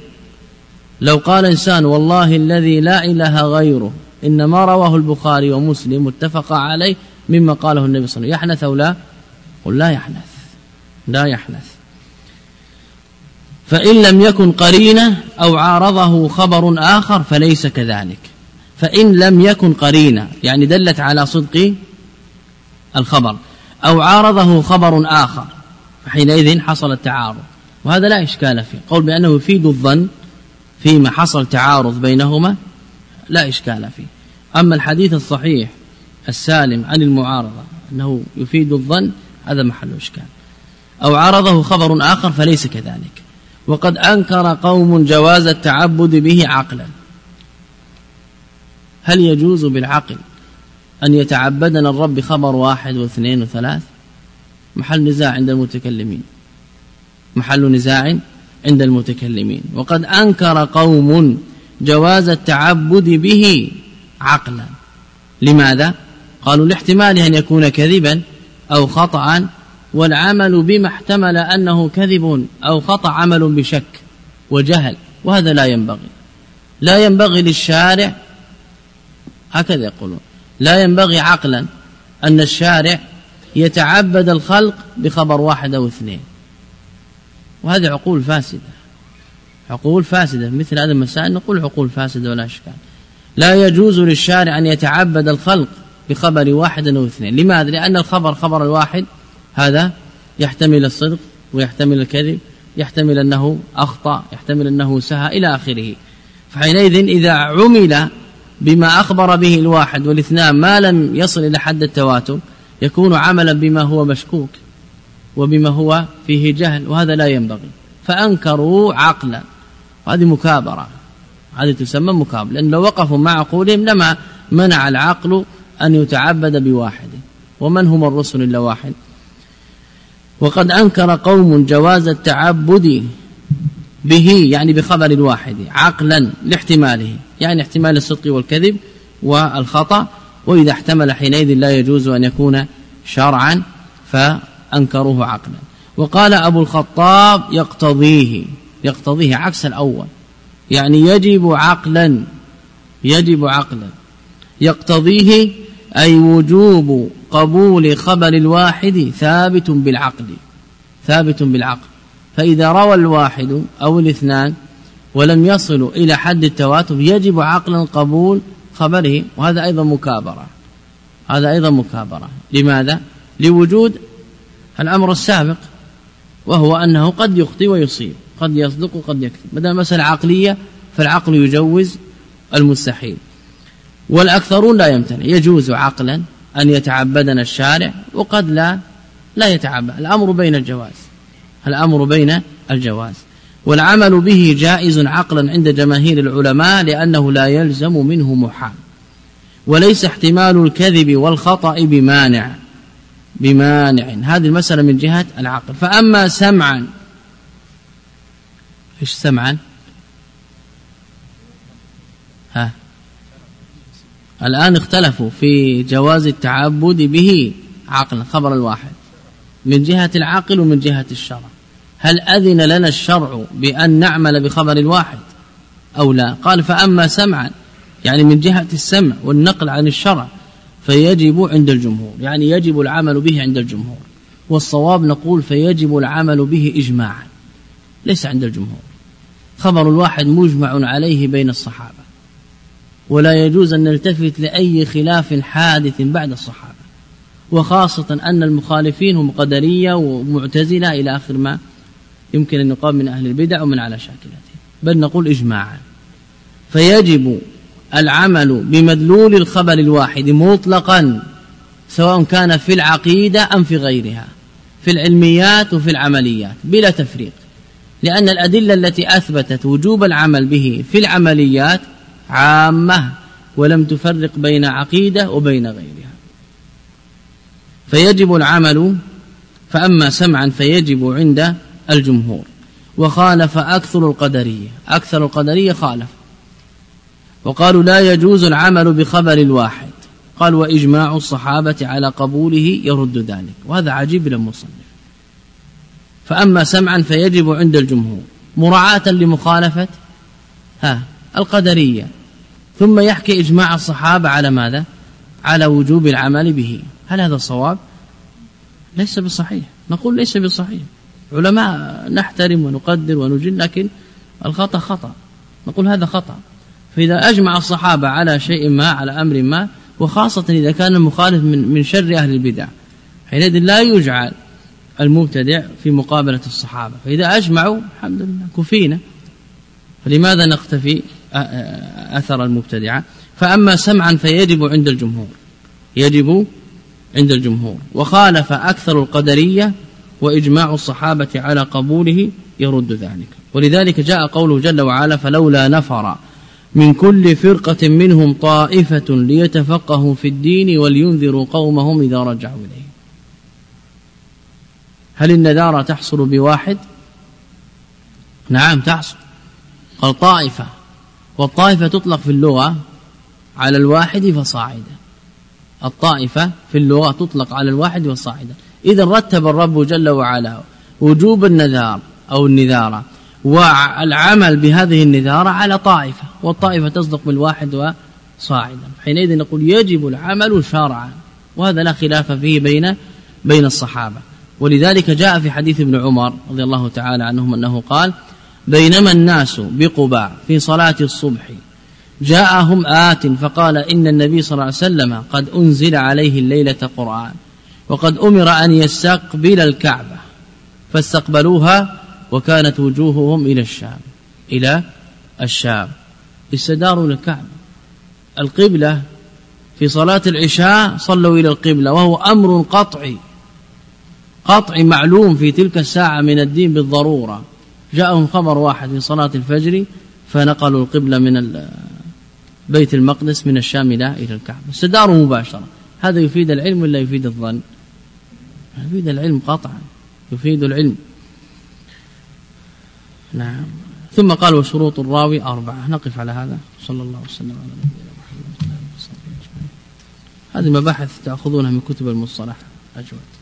لو قال إنسان والله الذي لا إله غيره إن ما رواه البخاري ومسلم اتفق عليه مما قاله النبي صلى الله عليه وسلم. يحنث أو لا؟ قل لا يحنث. لا يحنث. فإن لم يكن قرينة أو عارضه خبر آخر فليس كذلك. فإن لم يكن قرينة يعني دلت على صدق الخبر أو عارضه خبر آخر فحينئذ حصل التعارض. وهذا لا إشكال فيه. قول بأنه يفيد الظن فيما حصل تعارض بينهما لا إشكال فيه. أما الحديث الصحيح السالم عن المعارضة أنه يفيد الظن هذا محل إشكال. أو عرضه خبر آخر فليس كذلك. وقد أنكر قوم جواز التعبد به عقلا. هل يجوز بالعقل أن يتعبدنا الرب خبر واحد واثنين وثلاث؟ محل نزاع عند المتكلمين. محل نزاع عند المتكلمين. وقد أنكر قوم جواز التعبد به عقلا. لماذا؟ قالوا لاحتمال أن يكون كذبا أو خطأ والعمل بما احتمل أنه كذب أو خطأ عمل بشك وجهل وهذا لا ينبغي. لا ينبغي للشارع هكذا يقولون لا ينبغي عقلا أن الشارع يتعبد الخلق بخبر واحد أو اثنين. وهذه عقول فاسدة. عقول فاسدة مثل هذه المسائل نقول عقول فاسدة ولا إشكال. لا يجوز للشارع أن يتعبد الخلق بخبر واحد أو اثنين. لماذا؟ لأن الخبر خبر الواحد هذا يحتمل الصدق ويحتمل الكذب يحتمل أنه أخطأ يحتمل أنه سهى إلى آخره. فحينئذ إذا عمل بما أخبر به الواحد والاثنان ما لم يصل إلى حد التواتر يكون عملا بما هو مشكوك وبما هو فيه جهل وهذا لا ينبغي. فأنكروا عقلا. هذه مكابرة. هذه تسمى مكابرة. لأن لو وقفوا مع عقولهم لما منع العقل أن يتعبد بواحد. ومن هم الرسل إلا واحد؟ وقد أنكر قوم جواز التعبد به يعني بخبر الواحد عقلا لاحتماله. يعني احتمال الصدق والكذب والخطأ. وإذا احتمل حينئذ لا يجوز أن يكون شرعا فأنكروه عقلا. وقال أبو الخطاب يقتضيه. يقتضيه عكس الأول. يعني يجب عقلا يجب عقلا. يقتضيه أي وجوب قبول خبر الواحد ثابت بالعقل ثابت بالعقل. فإذا روى الواحد أو الاثنان ولم يصلوا إلى حد التواتر يجب عقلا قبول خبره. وهذا أيضا مكابرة. هذا أيضا مكابرة. لماذا؟ لوجود الأمر السابق وهو أنه قد يخطي ويصيب. قد يصدق وقد يكذب. بدل مسألة عقلية فالعقل يجوز المستحيل. والأكثرون لا يمتنع. يجوز عقلا أن يتعبدنا الشارع وقد لا لا يتعبد. الأمر بين الجواز. الأمر بين الجواز. والعمل به جائز عقلا عند جماهير العلماء لأنه لا يلزم منه محال. وليس احتمال الكذب والخطأ بمانع بمانع. هذه المسألة من جهة العقل. فأما سمعا إيش سمعا؟ ها؟ الآن اختلفوا في جواز التعبد به عقلا خبر الواحد. من جهة العقل ومن جهة الشرع. هل أذن لنا الشرع بأن نعمل بخبر الواحد أو لا؟ قال فأما سمعا يعني من جهة السمع والنقل عن الشرع فيجب عند الجمهور يعني يجب العمل به عند الجمهور. والصواب نقول فيجب العمل به إجماعا ليس عند الجمهور. خبر الواحد مجمع عليه بين الصحابة. ولا يجوز أن نلتفت لأي خلاف حادث بعد الصحابة. وخاصة أن المخالفين هم قدرية ومعتزلة إلى آخر ما يمكن أن يقام من أهل البدع ومن على شاكلته. بل نقول إجماعا. فيجب العمل بمدلول الخبر الواحد مطلقا سواء كان في العقيدة أم في غيرها في العلميات وفي العمليات بلا تفريق. لأن الأدلة التي أثبتت وجوب العمل به في العمليات عامة ولم تفرق بين عقيدة وبين غيرها. فيجب العمل فأما سمعا فيجب عند الجمهور. وخالف أكثر القدرية أكثر القدرية خالف. وقالوا لا يجوز العمل بخبر الواحد. قال وإجماع الصحابة على قبوله يرد ذلك. وهذا عجيب للمصنف. فأما سمعا فيجب عند الجمهور مراعاة لمخالفة ها القدرية. ثم يحكي إجماع الصحابة على ماذا؟ على وجوب العمل به. هل هذا صواب ليس بصحيح. نقول ليس بصحيح. علماء نحترم ونقدر ونجل لكن الخطأ خطأ. نقول هذا خطأ. فإذا أجمع الصحابة على شيء ما على أمر ما وخاصة إذا كان المخالف من, من شر أهل البدع حينئذ لا يجعل المبتدع في مقابلة الصحابة. فإذا أجمعوا الحمد لله كفينا. فلماذا نقتفي؟ أثر المبتدعة. فأما سمعا فيجب عند الجمهور. يجب عند الجمهور. وخالف أكثر القدرية وإجماع الصحابة على قبوله يرد ذلك. ولذلك جاء قوله جل وعلا فلولا نفر من كل فرقة منهم طائفة ليتفقهوا في الدين ولينذروا قومهم إذا رجعوا إليه. هل النذارة تحصل بواحد؟ نعم تحصل. قال طائفة والطائفة تطلق في اللغة على الواحد فصاعدا الطائفة في اللغة تطلق على الواحد والصاعدا إذا رتب الرب جل وعلا وجوب النذار أو النذارة والعمل بهذه النذارة على طائفة والطائفة تصدق بالواحد وصاعدا حينئذ نقول يجب العمل شرعا وهذا لا خلاف فيه بين بين الصحابة. ولذلك جاء في حديث ابن عمر رضي الله تعالى عنهم أنه قال بينما الناس بقباء في صلاة الصبح جاءهم آت فقال إن النبي صلى الله عليه وسلم قد أنزل عليه الليلة قرآن وقد أمر أن يستقبل الكعبة فاستقبلوها وكانت وجوههم إلى الشام إلى الشام استداروا للكعبة. القبلة في صلاة العشاء صلوا إلى القبلة وهو أمر قطعي قطعي معلوم في تلك الساعة من الدين بالضرورة. جاءهم خبر واحد في صلاة الفجر فنقلوا القبلة من بيت المقدس من الشام إلى إلى الكعبة. استداروا مباشرة. هذا يفيد العلم ولا يفيد الظن؟ يفيد العلم قطعا. يفيد العلم. نعم. ثم قال وشروط الراوي أربعة. نقف على هذا. صلى الله وسلم على نبينا محمد هذه مباحث تأخذونها من كتب المصطلح. أجود.